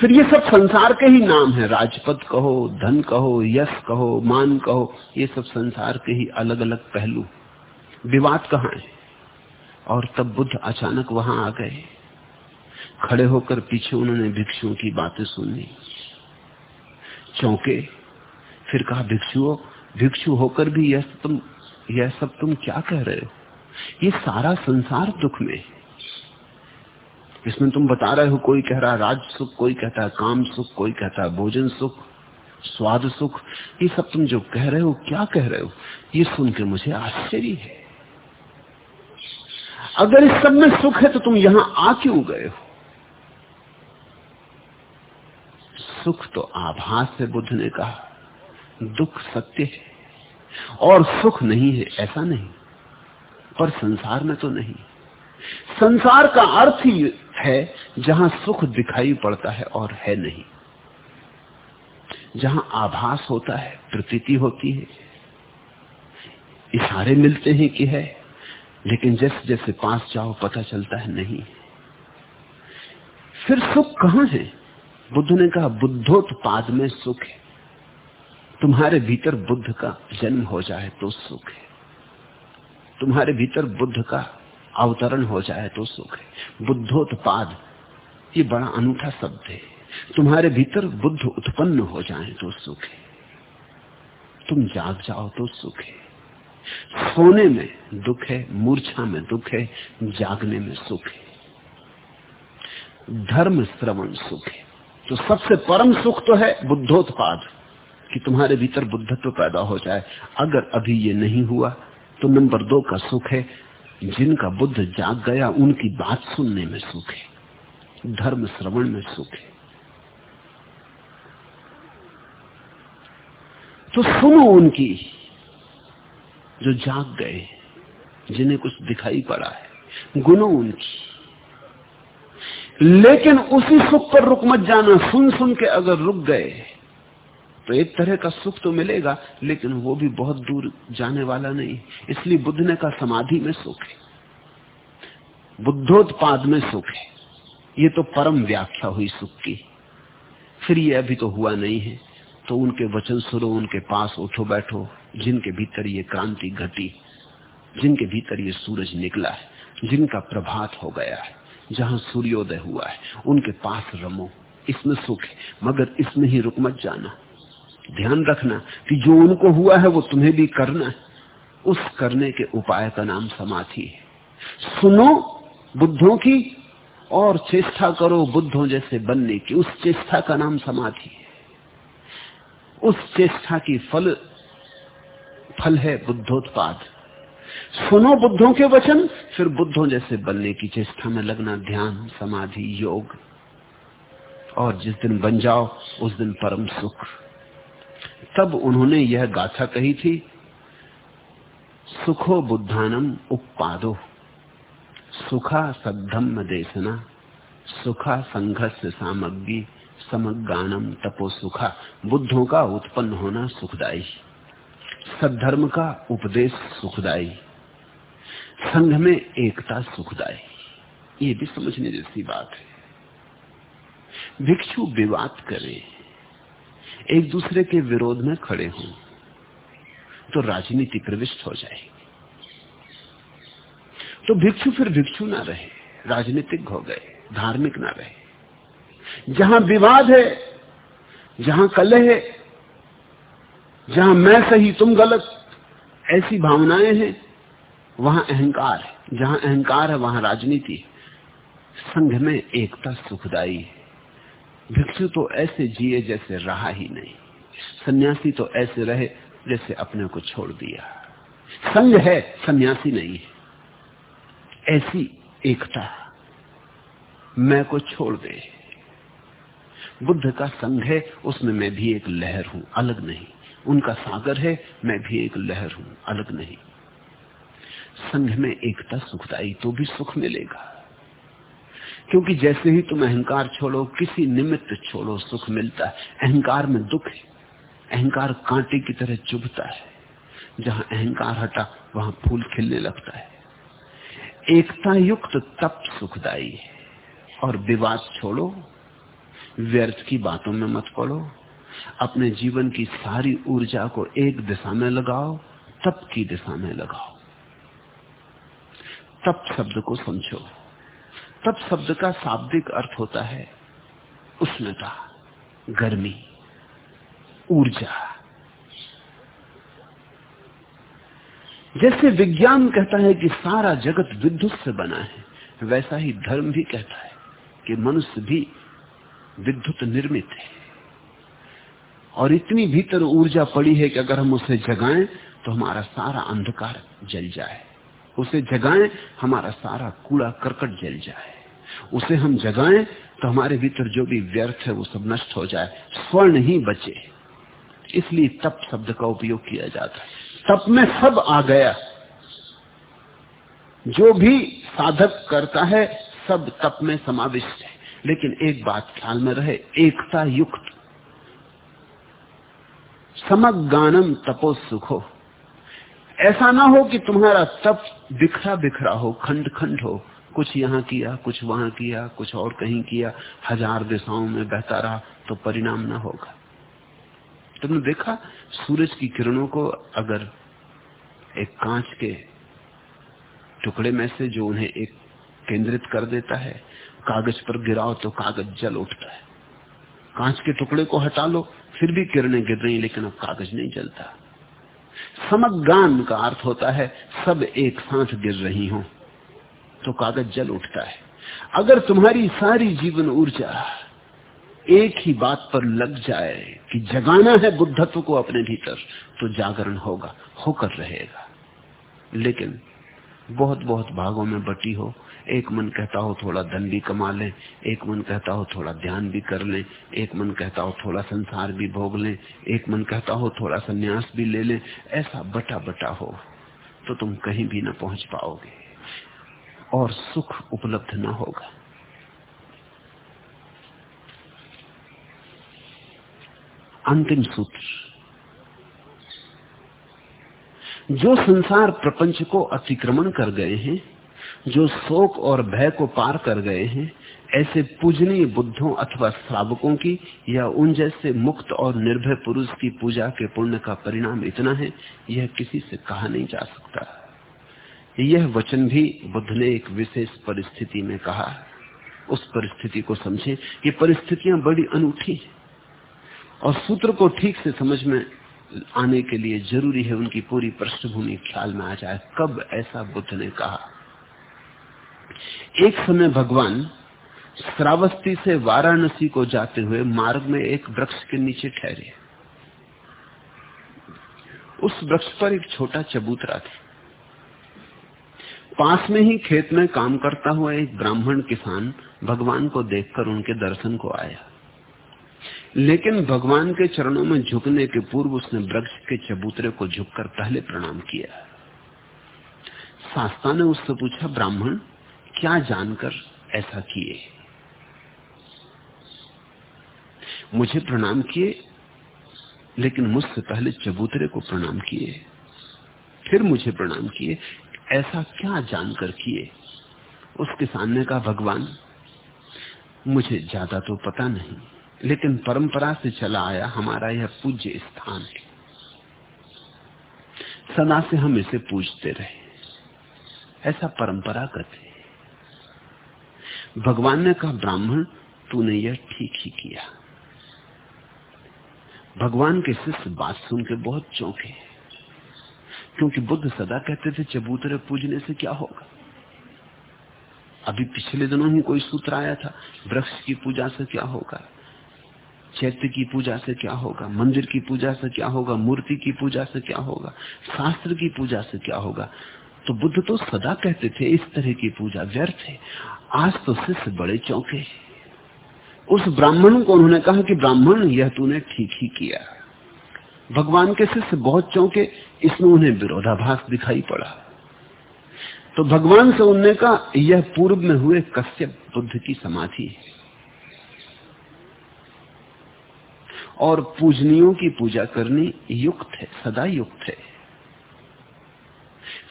फिर ये सब संसार के ही नाम है। राजपद कहो, धन कहो, यश कहो, मान कहो, ये सब संसार के ही अलग अलग पहलू। विवाद कहाँ है? और तब बुद्ध अचानक वहाँ आ गए। खड़े होकर पीछे उन्होंने भिक्षुओं की बातें सुनी। चौंके। फिर कहा, भिक्षुओं, भिक्षु होकर भी यह तुम, यह सब तुम क्या कह रहे हो? ये सारा संसार दुख में इसमें तुम बता रहे हो, कोई कह रहा राज सुख, कोई कहता है काम सुख, कोई कहता है भोजन सुख, स्वाद सुख। ये सब तुम जो कह रहे हो, क्या कह रहे हो? ये सुन के मुझे आश्चर्य है। अगर इस सब में सुख है तो तुम यहाँ आ क्यों गए हो? सुख तो आभास है बुद्ध ने कहा, दुख सत्य है और सुख नहीं है ऐसा नहीं, पर संसार में तो नहीं। संसार का अर्थ ही है जहाँ सुख दिखाई पड़ता है और है नहीं। जहाँ आभास होता है, प्रतीति होती है, इशारे मिलते हैं कि है, लेकिन जैसे जैसे पास जाओ, पता चलता है नहीं। फिर सुख कहाँ है? बुद्ध ने कहा, बुद्धोत्पाद में सुख है। तुम्हारे भीतर बुद्ध का जन्म हो जाए तो सुख है। तुम्हारे भीतर बुद्ध का अवतरण हो जाए तो सुख है। बुद्धोत्पाद, ये बड़ा अनूठा शब्द है। तुम्हारे भीतर बुद्ध उत्पन्न हो जाए तो सुख है। तुम जाग जाओ तो सुख है। सोने में दुख है, मूर्छा में दुख है, जागने में सुख है। धर्म श्रवण सुख है। तो सबसे परम सुख तो है बुद्धोत्पाद, कि तुम्हारे भीतर बुद्धत्व पैदा हो जाए। अगर अभी ये नहीं हुआ तो नंबर दो का सुख है, जिनका बुद्ध जाग गया, उनकी बात सुनने में सुख है, धर्म श्रवण में सुख है। तो सुनो उनकी, जो जाग गए, जिन्हें कुछ दिखाई पड़ा है, गुनो उनकी। लेकिन उसी सुख पर रुक मत जाना। सुन सुन के अगर रुक गए तो एक तरह का सुख तो मिलेगा, लेकिन वो भी बहुत दूर जाने वाला नहीं। इसलिए बुद्ध ने कहा, समाधि में सुख है। बुद्धोत्पाद में सुख है। ये तो परम व्याख्या हुई सुख की। फिर ये अभी तो हुआ नहीं है। तो उनके वचन सुनो, उनके पास उठो, बैठो। जिनके भीतर ये क्रांति घटी, जिनके भीतर ये सूरज निकला है, जिनका प्रभात हो गया है। जहाँ सूर्योदय हुआ है, उनके पास रमो। इसमें सुख है, मगर इसमें ही रुक मत जाना। ध्यान रखना कि जो उनको हुआ है, वो तुम्हें भी करना है। उस करने के उपाय का नाम समाधि है। सुनो बुद्धों की और चेष्टा करो बुद्धों जैसे बनने की। उस चेष्टा का नाम समाधि है। उस चेष्टा की फल फल है बुद्धोत्पाद। सुनो बुद्धों के वचन, फिर बुद्धों जैसे बनने की चेष्टा में लगना ध्यान, समाधि, योग। और जिस दिन बन जाओ, उस दिन परम सुख। तब उन्होंने यह गाथा कही थी, सुखो बुद्धानम उपादो सुखा सद्धम देशना, सुखा संघर्ष सामग्री समगानम तपो सुखा बुद्धों का उत्पन्न होना सुखदायी। सद्धर्म का उपदेश सुखदायी संघ में एकता सुखदायी ये भी समझने जैसी बात है। भिक्षु विवाद करें। एक दूसरे के विरोध में खड़े हों तो राजनीति प्रविष्ट हो जाएगी। तो भिक्षु फिर भिक्षु ना रहे, राजनीतिक हो गए, धार्मिक ना रहे। जहाँ विवाद है, जहाँ कलह है जहाँ मैं सही, तुम गलत। ऐसी भावनाएँ हैं, वहाँ अहंकार है। जहाँ अहंकार है, वहाँ राजनीति संघ में एकता सुखदाई है। भिक्षु तो ऐसे जिए जैसे रहा ही नहीं। सन्यासी तो ऐसे रहे जैसे अपने को छोड़ दिया। संघ है, सन्यासी नहीं है। ऐसी एकता मैं को छोड़ दे। बुद्ध का संघ है, उसमें मैं भी एक लहर हूँ, अलग नहीं। उनका सागर है, मैं भी एक लहर हूँ, अलग नहीं। संघ में एकता सुखदाई तो भी सुख मिलेगा। क्योंकि जैसे ही तुम अहंकार छोड़ो, किसी निमित्त छोड़ो, सुख मिलता है। अहंकार में दुख है। अहंकार कांटे की तरह चुभता है। जहाँ अहंकार हटा, वहाँ फूल खिलने लगता है। एकता युक्त तप सुखदाई है। और विवाद छोड़ो, व्यर्थ की बातों में मत पड़ो। अपने जीवन की सारी ऊर्जा को एक दिशा में लगाओ, तप की दिशा में लगाओ। तप शब्द को समझो। तप शब्द का शाब्दिक अर्थ होता है उष्णता, गर्मी, ऊर्जा। जैसे विज्ञान कहता है कि सारा जगत विद्युत से बना है, वैसा ही धर्म भी कहता है कि मनुष्य भी विद्युत निर्मित है। और इतनी भीतर ऊर्जा पड़ी है कि अगर हम उसे जगाएँ तो हमारा सारा अंधकार जल जाए। उसे जगाएँ, हमारा सारा कूड़ा करकट जल जाए। उसे हम जगाएँ तो हमारे भीतर जो भी व्यर्थ है, वो सब नष्ट हो जाए। स्वर्ण ही बचे। इसलिए तप शब्द का उपयोग किया जाता है। तप में सब आ गया। जो भी साधक करता है, सब तप में समाविष्ट है। लेकिन एक बात ख्याल में रहे, एकता युक्त समगानम तपो सुखो ऐसा ना हो कि तुम्हारा तप बिखरा बिखरा हो, खंड खंड हो। कुछ यहाँ किया, कुछ वहाँ किया, कुछ और कहीं किया, हज़ार दिशाओं में बहता रहा तो परिणाम ना होगा। तुमने देखा, सूरज की किरणों को अगर एक कांच के टुकड़े में से जो उन्हें एक केंद्रित कर देता है, कागज़ पर गिराओ तो कागज़ जल उठता है। कांच के टुकड़े को हटा लो फिर भी किरणें गिर रही, लेकिन अब कागज़ नहीं जलता। समगान का अर्थ होता है, सब एक साथ गिर रही हो तो कागज़ जल उठता है। अगर तुम्हारी सारी जीवन ऊर्जा एक ही बात पर लग जाए कि जगाना है बुद्धत्व को अपने भीतर तो जागरण होगा, होकर रहेगा। लेकिन बहुत बहुत भागों में बटी हो एक मन कहता हो थोड़ा धन भी कमा लें, एक मन कहता हो थोड़ा ध्यान भी कर लें, एक मन कहता हो थोड़ा संसार भी भोग लें, एक मन कहता हो थोड़ा संन्यास भी ले लें, ऐसा बटा बटा हो तो तुम कहीं भी ना पहुँच पाओगे और सुख उपलब्ध ना होगा। अंतिम सूत्र। जो संसार प्रपंच को अतिक्रमण कर गए हैं जो शोक और भय को पार कर गए हैं, ऐसे पूजनीय बुद्धों अथवा श्रावकों की या उन जैसे मुक्त और निर्भय पुरुष की पूजा के पुण्य का परिणाम इतना है, यह किसी से कहा नहीं जा सकता। यह वचन भी बुद्ध ने एक विशेष परिस्थिति में कहा। उस परिस्थिति को समझे, ये परिस्थितियाँ बड़ी अनूठी है। और सूत्र को ठीक से समझ में आने के लिए ज़रूरी है उनकी पूरी पृष्ठभूमि ख्याल में आ जाए, कब ऐसा बुद्ध ने कहा। एक समय भगवान श्रावस्ती से वाराणसी को जाते हुए मार्ग में एक वृक्ष के नीचे ठहरे। उस वृक्ष पर एक छोटा चबूतरा था। पास में ही खेत में काम करता हुआ एक ब्राह्मण किसान भगवान को देखकर उनके दर्शन को आया। लेकिन भगवान के चरणों में झुकने के पूर्व उसने वृक्ष के चबूतरे को झुककर पहले प्रणाम किया। शास्ता ने उससे पूछा, ब्राह्मण क्या जानकर ऐसा किए? मुझे प्रणाम किए, लेकिन मुझसे पहले चबूतरे को प्रणाम किए, फिर मुझे प्रणाम किए, ऐसा क्या जानकर किए? उस किसान ने कहा भगवान, मुझे ज़्यादा तो पता नहीं, लेकिन परंपरा से चला आया हमारा यह पूज्य स्थान है। सदा से हम इसे पूजते रहे, ऐसा परंपरागत है। भगवान ने कहा, ब्राह्मण, तूने यह ठीक ही किया। भगवान के शिष्य बात सुन के बहुत चौंके। क्योंकि बुद्ध सदा कहते थे, चबूतरे पूजने से क्या होगा? अभी पिछले दिनों ही कोई सूत्र आया था, वृक्ष की पूजा से क्या होगा? चैत्य की पूजा से क्या होगा? मंदिर की पूजा से क्या होगा? मूर्ति की पूजा से क्या होगा? शास्त्र की पूजा से क्या होगा? तो बुद्ध तो सदा कहते थे, इस तरह की पूजा व्यर्थ है। आज तो शिष्य बड़े चौंके उस ब्राह्मण को उन्होंने कहा कि ब्राह्मण, यह तूने ठीक ही किया। भगवान के शिष्य बहुत चौंके, इसमें उन्हें विरोधाभास दिखाई पड़ा। तो भगवान से उनने कहा, यह पूर्व में हुए कश्यप बुद्ध की समाधि है। और पूजनियों की पूजा करनी युक्त है, सदा युक्त है।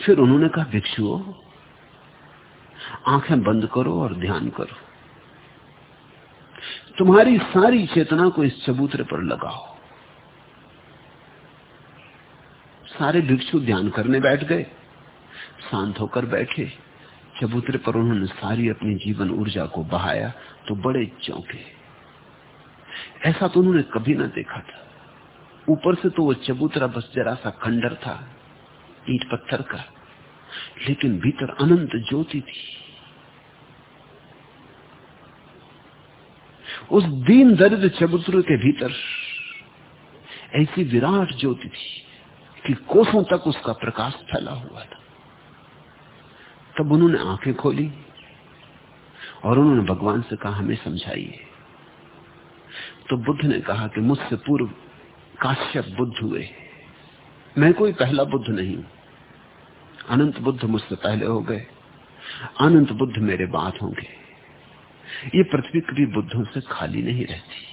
फिर उन्होंने कहा, भिक्षुओं आँखें बंद करो और ध्यान करो। तुम्हारी सारी चेतना को इस चबूतरे पर लगाओ। सारे भिक्षु ध्यान करने बैठ गए, शांत होकर बैठे। चबूतरे पर उन्होंने सारी अपनी जीवन ऊर्जा को बहाया तो बड़े चौंके। ऐसा तो उन्होंने कभी ना देखा था। ऊपर से तो वो चबूतरा बस जरा सा खंडर था, ईट पत्थर का, लेकिन भीतर अनंत ज्योति थी। उस दीन दरिद्र चबूतरे के भीतर ऐसी विराट ज्योति थी कि कोसों तक उसका प्रकाश फैला हुआ था। तब उन्होंने आँखें खोली और उन्होंने भगवान से कहा, हमें समझाइए। तो बुद्ध ने कहा कि मुझसे पूर्व काश्यप बुद्ध हुए। मैं कोई पहला बुद्ध नहीं हूँ। अनंत बुद्ध मुझसे पहले हो गए। अनंत बुद्ध मेरे बाद होंगे। ये पृथ्वी कभी बुद्धों से खाली नहीं रहती।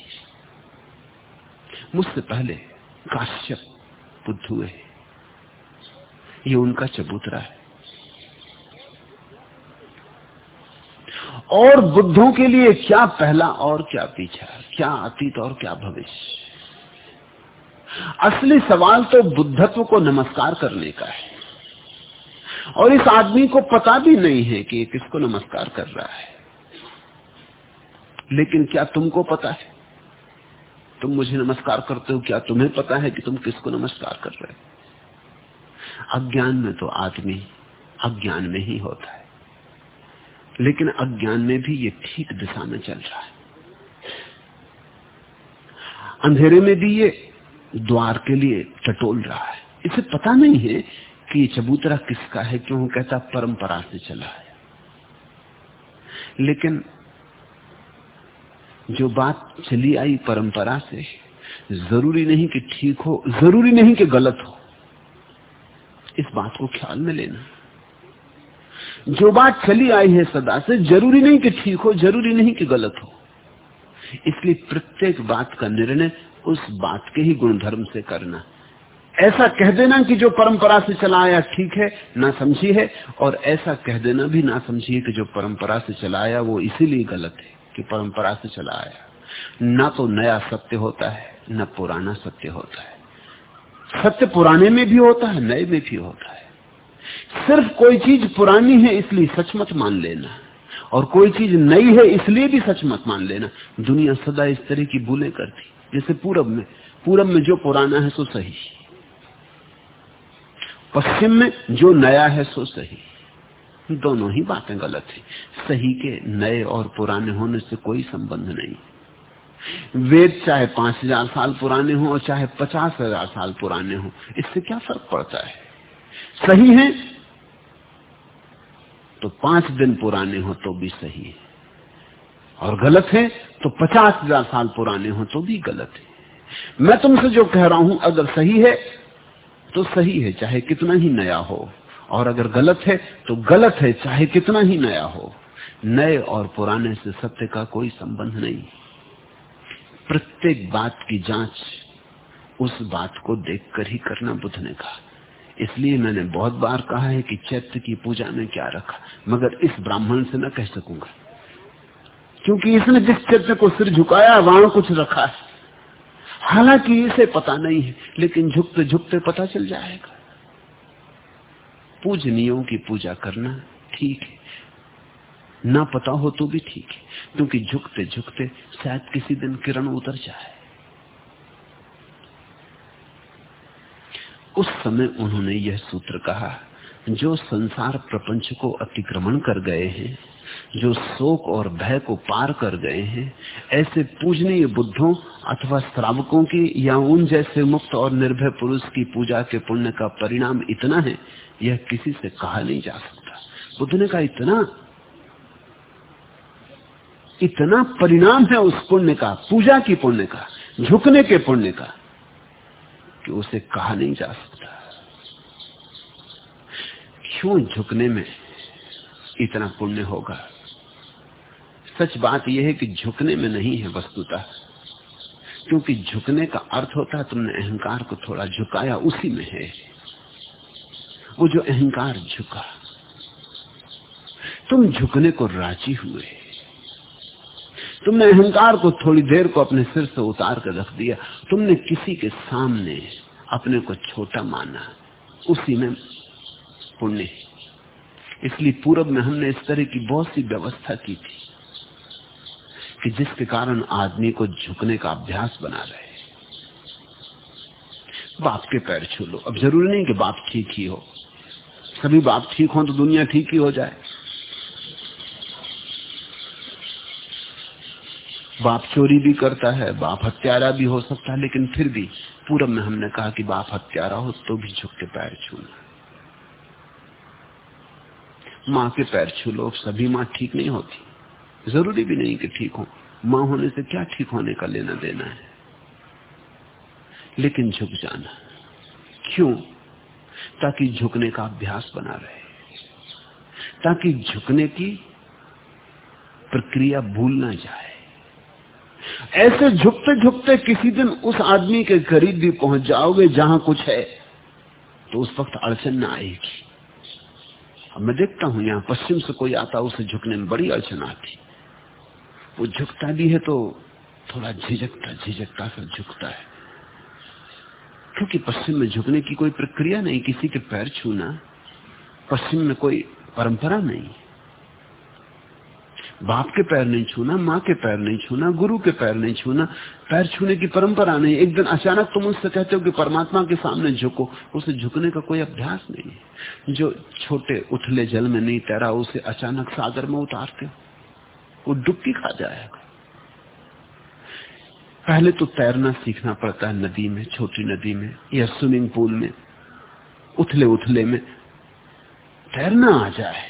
मुझसे पहले काश्यप बुद्ध हुए। ये उनका चबूतरा है। और बुद्धों के लिए क्या पहला और क्या पीछा, क्या अतीत और क्या भविष्य? असली सवाल तो बुद्धत्व को नमस्कार करने का है। और इस आदमी को पता भी नहीं है कि किसको नमस्कार कर रहा है। लेकिन क्या तुमको पता है? तुम मुझे नमस्कार करते हो, क्या तुम्हें पता है कि तुम किसको नमस्कार कर रहे हो? अज्ञान में तो आदमी अज्ञान में ही होता है। लेकिन अज्ञान में भी ये ठीक दिशा में चल रहा है। अंधेरे में भी ये द्वार के लिए टटोल रहा है। इसे पता नहीं है कि ये चबूतरा किसका है, क्यों कहता परंपरा से चला है। लेकिन जो बात चली आई परंपरा से, ज़रूरी नहीं कि ठीक हो, ज़रूरी नहीं कि गलत हो, इस बात को ख्याल में लेना। जो बात चली आई है सदा से, ज़रूरी नहीं कि ठीक हो, ज़रूरी नहीं कि गलत हो। इसलिए प्रत्येक बात का निर्णय उस बात के ही गुणधर्म से करना। ऐसा कह देना कि जो परंपरा से चला आया ठीक है, ना समझी है, और ऐसा कह देना भी ना समझिए कि जो परंपरा से चला आया वो इसीलिए गलत है। कि परंपरा से चला आया। ना तो नया सत्य होता है, न पुराना सत्य होता है। सत्य पुराने में भी होता है, नए में भी होता है। सिर्फ़ कोई चीज़ पुरानी है, इसलिए सच मत मान लेना। और कोई चीज़ नई है, इसलिए भी सच मत मान लेना। दुनिया सदा इस तरह की भूलें करती। जैसे पूरब में। पूरब में जो पुराना है, सो सही। पश्चिम में जो नया है, सो सही। दोनों ही बातें गलत है। सही के नए और पुराने होने से कोई संबंध नहीं। वेद चाहे पाँच हज़ार साल पुराने हो और चाहे पचास हज़ार साल पुराने हो, इससे क्या फ़र्क पड़ता है? सही है? तो पाँच दिन पुराने हो तो भी सही है। और गलत है? तो पचास हज़ार साल पुराने हो तो भी गलत है। मैं तुमसे जो कह रहा हूँ, अगर सही है तो सही है, चाहे कितना ही नया हो। और अगर गलत है तो गलत है, चाहे कितना ही नया हो। नए और पुराने से सत्य का कोई संबंध नहीं। प्रत्येक बात की जाँच उस बात को देखकर ही करना बुद्ध ने कहा। इसलिए मैंने बहुत बार कहा है कि चैत्य की पूजा में क्या रखा, मगर इस ब्राह्मण से न कह सकूँगा। क्योंकि इसने जिस चैत्य को सिर झुकाया, वहाँ कुछ रखा है। हालाँकि इसे पता नहीं है, लेकिन झुकते झुकते पता चल जाएगा। पूजनियों की पूजा करना ठीक है। ना पता हो तो भी ठीक है, क्योंकि झुकते झुकते शायद किसी दिन किरण उतर जाए। उस समय उन्होंने यह सूत्र कहा, जो संसार प्रपंच को अतिक्रमण कर गए हैं, जो शोक और भय को पार कर गए हैं, ऐसे पूजनीय बुद्धों अथवा श्रावकों की या उन जैसे मुक्त और निर्भय पुरुष की पूजा के पुण्य का परिणाम इतना है यह किसी से कहा नहीं जा सकता। बुद्ध ने कहा, इतना इतना परिणाम है उस पुण्य का, पूजा की पुण्य का, झुकने के पुण्य का, कि उसे कहा नहीं जा सकता। क्यों झुकने में इतना पुण्य होगा? सच बात यह है कि झुकने में नहीं है वस्तुता। क्योंकि झुकने का अर्थ होता है तुमने अहंकार को थोड़ा झुकाया, उसी में है। वो जो अहंकार झुका। तुम झुकने को राज़ी हुए। तुमने अहंकार को थोड़ी देर को अपने सिर से उतार कर रख दिया। तुमने किसी के सामने अपने को छोटा माना। उसी में पुण्य इसलिए पूरब में हमने इस तरह की बहुत सी व्यवस्था की थी कि जिसके कारण आदमी को झुकने का अभ्यास बना रहे। बाप के पैर छू लो। अब ज़रूरी नहीं कि बाप ठीक ही हो। सभी बाप ठीक हो तो दुनिया ठीक ही हो जाए। बाप चोरी भी करता है, बाप हत्यारा भी हो सकता है, लेकिन फिर भी पूरब में हमने कहा कि बाप हत्यारा हो तो भी झुक के पैर छूना माँ के पैर छू लो, सभी माँ ठीक नहीं होती। ज़रूरी भी नहीं कि ठीक हो। माँ होने से क्या ठीक होने का लेना देना है? लेकिन झुक जाना। क्यों? ताकि झुकने का अभ्यास बना रहे, ताकि झुकने की प्रक्रिया भूल ना जाए। ऐसे झुकते झुकते किसी दिन उस आदमी के करीब भी पहुँच जाओगे जहाँ कुछ है तो उस वक्त अड़चन ना आएगी। अब मैं देखता हूँ, यहाँ पश्चिम से कोई आता, उसे झुकने में बड़ी अड़चन आती। वो झुकता भी है तो थोड़ा झिझकता झिझकता फिर झुकता है। क्योंकि पश्चिम में झुकने की कोई प्रक्रिया नहीं, किसी के पैर छूना पश्चिम में कोई परंपरा नहीं। बाप के पैर नहीं छूना, माँ के पैर नहीं छूना, गुरु के पैर नहीं छूना, पैर छूने की परंपरा नहीं। एक दिन अचानक तुम उससे कहते हो कि परमात्मा के सामने झुको, उसे झुकने का कोई अभ्यास नहीं है। जो छोटे उथले जल में नहीं तैरा, उसे अचानक सागर में उतारते हो। वो डुबकी खा जाएगा। पहले तो तैरना सीखना पड़ता है नदी में, छोटी नदी में, या स्विमिंग पूल में, उथले उथले में। तैरना आ जाए,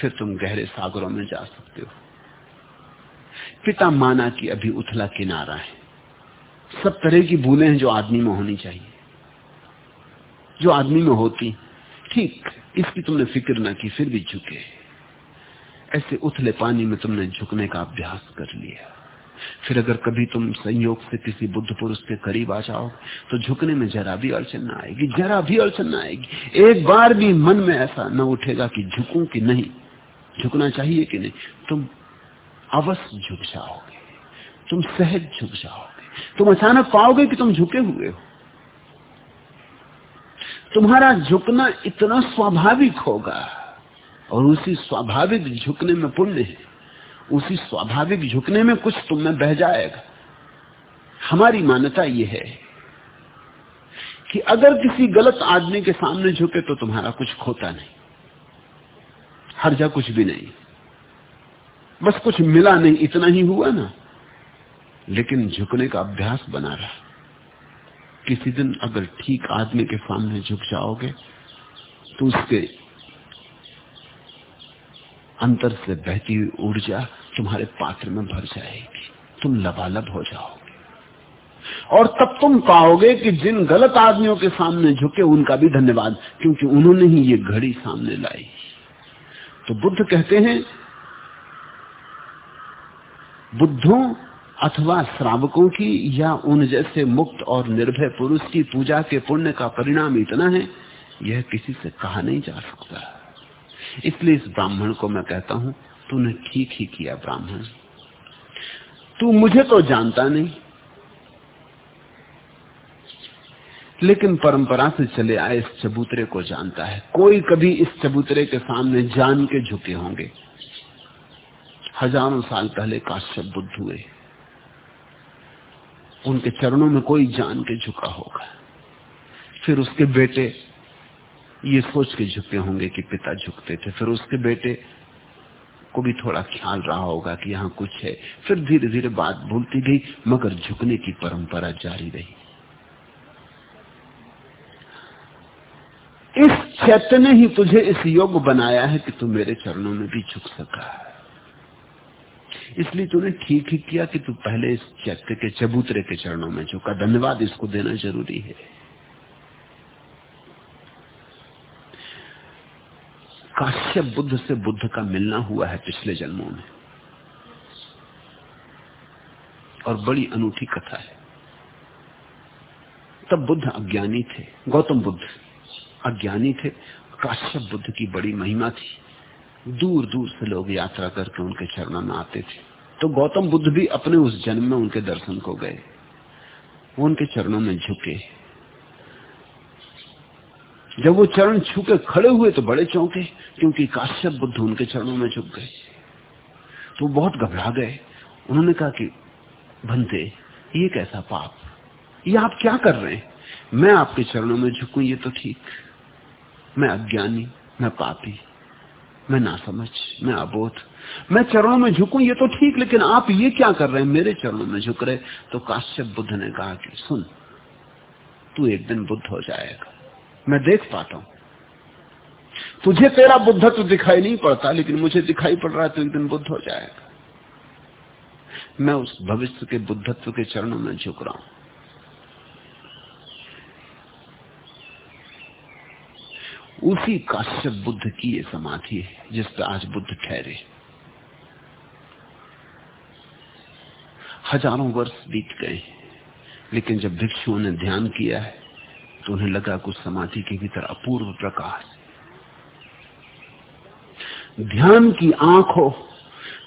फिर तुम गहरे सागरों में जा सकते हो। पिता माना कि अभी उथला किनारा है। सब तरह की भूलें हैं जो आदमी में होनी चाहिए। जो आदमी में होती, ठीक, इसकी तुमने फ़िक्र ना की, फिर भी झुके। ऐसे उथले पानी में तुमने झुकने का अभ्यास कर लिया। फिर अगर कभी तुम संयोग से किसी बुद्ध पुरुष के करीब आ जाओ तो झुकने में जरा भी अड़चन ना आएगी, जरा भी अड़चन ना आएगी। एक बार भी मन में ऐसा न उठेगा कि झुकूं कि नहीं। झुकना चाहिए कि नहीं? तुम अवश्य झुक जाओगे, तुम सहज झुक जाओगे, तुम अचानक पाओगे कि तुम झुके हुए हो। तुम्हारा झुकना इतना स्वाभाविक होगा, और उसी स्वाभाविक झुकने में पुण्य है। उसी स्वाभाविक झुकने में कुछ तुम में बह जाएगा। हमारी मान्यता यह है कि अगर किसी गलत आदमी के सामने झुके तो तुम्हारा कुछ खोता नहीं, हर जा कुछ भी नहीं। बस कुछ मिला नहीं, इतना ही हुआ ना। लेकिन झुकने का अभ्यास बना रहा। किसी दिन अगर ठीक आदमी के सामने झुक जाओगे तो उसके अंतर से बहती हुई ऊर्जा तुम्हारे पात्र में भर जाएगी। तुम लबालब हो जाओगे। और तब तुम पाओगे कि जिन गलत आदमियों के सामने झुके, उनका भी धन्यवाद, क्योंकि उन्होंने ही ये घड़ी सामने लाई। तो बुद्ध कहते हैं, बुद्धों अथवा श्रावकों की या उन जैसे मुक्त और निर्भय पुरुष की पूजा के पुण्य का परिणाम इतना है, यह किसी से कहा नहीं जा सकता। इसलिए इस ब्राह्मण को मैं कहता हूँ तूने ठीक ही किया, ब्राह्मण। तू मुझे तो जानता नहीं। लेकिन परंपरा से चले आए इस चबूतरे को जानता है। कोई कभी इस चबूतरे के सामने जान के झुके होंगे। हज़ारों साल पहले काश्यप बुद्ध हुए। उनके चरणों में कोई जान के झुका होगा। फिर उसके बेटे ये सोच के झुके होंगे कि पिता झुकते थे। फिर उसके बेटे को भी थोड़ा ख्याल रहा होगा कि यहाँ कुछ है। फिर धीरे धीरे बात भूलती गई, मगर झुकने की परंपरा जारी रही। इस चैत्य ने ही तुझे इस योग बनाया है कि तू मेरे चरणों में भी झुक सका। इसलिए तूने ठीक ही किया कि तू पहले इस चैत्य के चबूतरे के चरणों में झुका। धन्यवाद, इसको देना ज़रूरी है। काश्यप बुद्ध से बुद्ध का मिलना हुआ है पिछले जन्मों में। और बड़ी अनूठी कथा है। तब बुद्ध अज्ञानी थे, गौतम बुद्ध अज्ञानी थे। काश्यप बुद्ध की बड़ी महिमा थी। दूर दूर से लोग यात्रा करके उनके चरणों में आते थे। तो गौतम बुद्ध भी अपने उस जन्म में उनके दर्शन को गए। उनके चरणों में झुके। जब वो चरण छू के खड़े हुए तो बड़े चौंके, क्योंकि काश्यप बुद्ध उनके चरणों में झुक गए। तो बहुत घबरा गए। उन्होंने कहा कि भंते ये कैसा पाप? ये आप क्या कर रहे हैं? मैं आपके चरणों में झुकू, ये तो ठीक। मैं अज्ञानी, मैं पापी, मैं ना समझ मैं अबोध। मैं चरणों में झुकू, ये तो ठीक, लेकिन आप ये क्या कर रहे हैं? मेरे चरणों में झुक रहे तो काश्यप बुद्ध ने कहा कि, सुन, तू एक दिन बुद्ध हो जाएगा। मैं देख पाता हूँ। तुझे तेरा बुद्धत्व दिखाई नहीं पड़ता, लेकिन मुझे दिखाई पड़ रहा है तो एक दिन बुद्ध हो जाएगा। मैं उस भविष्य के बुद्धत्व के चरणों में झुक रहा हूँ। उसी काश्यप बुद्ध की ये समाधि है, जिस पर आज बुद्ध ठहरे। हज़ारों वर्ष बीत गए, लेकिन जब भिक्षुओं ने ध्यान किया है तो उन्हें लगा कुछ समाधि के भीतर अपूर्व प्रकाश। ध्यान की आँख हो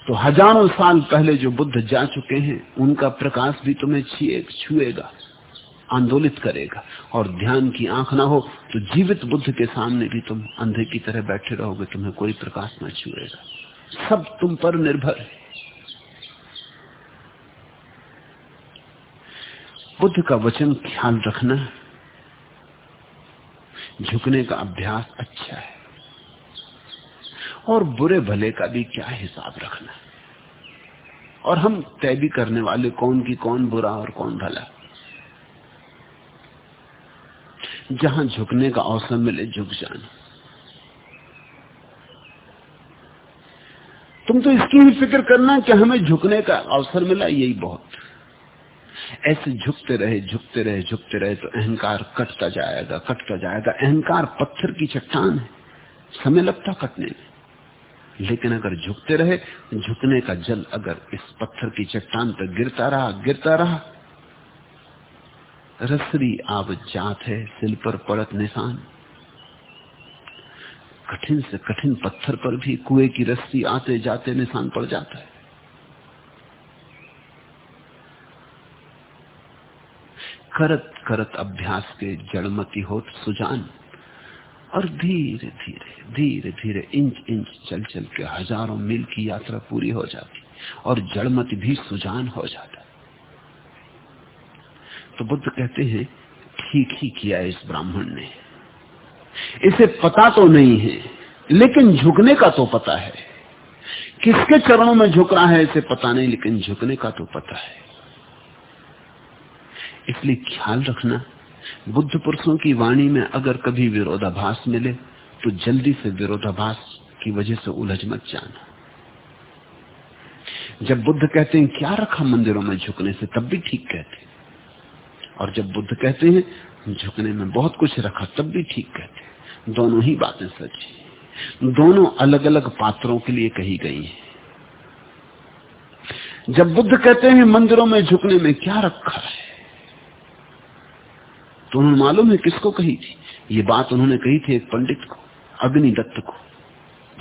तो हज़ारों साल पहले जो बुद्ध जा चुके हैं, उनका प्रकाश भी तुम्हें छुएगा, आंदोलित करेगा। और ध्यान की आँख ना हो तो जीवित बुद्ध के सामने भी तुम अंधे की तरह बैठे रहोगे, तुम्हें कोई प्रकाश ना छुएगा। सब तुम पर निर्भर है। बुद्ध का वचन ख्याल रखना झुकने का अभ्यास अच्छा है। और बुरे भले का भी क्या हिसाब रखना और हम तय भी करने वाले कौन की कौन बुरा और कौन भला। जहाँ झुकने का अवसर मिले, झुक जाना। तुम तो इसकी ही फ़िक्र करना कि हमें झुकने का अवसर मिला, यही बहुत। ऐसे झुकते रहे झुकते रहे झुकते रहे तो अहंकार कटता जाएगा कटता जाएगा। अहंकार पत्थर की चट्टान है। समय लगता कटने में। लेकिन अगर झुकते रहे, झुकने का जल अगर इस पत्थर की चट्टान पर गिरता रहा गिरता रहा। रसरी आव जात है, सिल पर पड़त निशान। कठिन से कठिन पत्थर पर भी कुएँ की रस्सी आते जाते निशान पड़ जाता है। करत करत अभ्यास के जड़मती होत सुजान। और धीरे धीरे धीरे धीरे, इंच इंच, चल चल के हज़ारों मील की यात्रा पूरी हो जाती और जड़मती भी सुजान हो जाता। तो बुद्ध कहते हैं, ठीक ही किया इस ब्राह्मण ने। इसे पता तो नहीं है, लेकिन झुकने का तो पता है। किसके चरणों में झुक रहा है इसे पता नहीं, लेकिन झुकने का तो पता है। इसलिए ख्याल रखना, बुद्ध पुरुषों की वाणी में अगर कभी विरोधाभास मिले तो जल्दी से विरोधाभास की वजह से उलझ मत जाना। जब बुद्ध कहते हैं, क्या रखा मंदिरों में झुकने से? तब भी ठीक कहते हैं। और जब बुद्ध कहते हैं, झुकने में बहुत कुछ रखा, तब भी ठीक कहते हैं। दोनों ही बातें सच है। दोनों अलग अलग पात्रों के लिए कही गई हैं। जब बुद्ध कहते हैं, मंदिरों में झुकने में क्या रखा है? तो उन्होंने मालूम है किसको कही थी? ये बात उन्होंने कही थी एक पंडित को, अग्निदत्त को।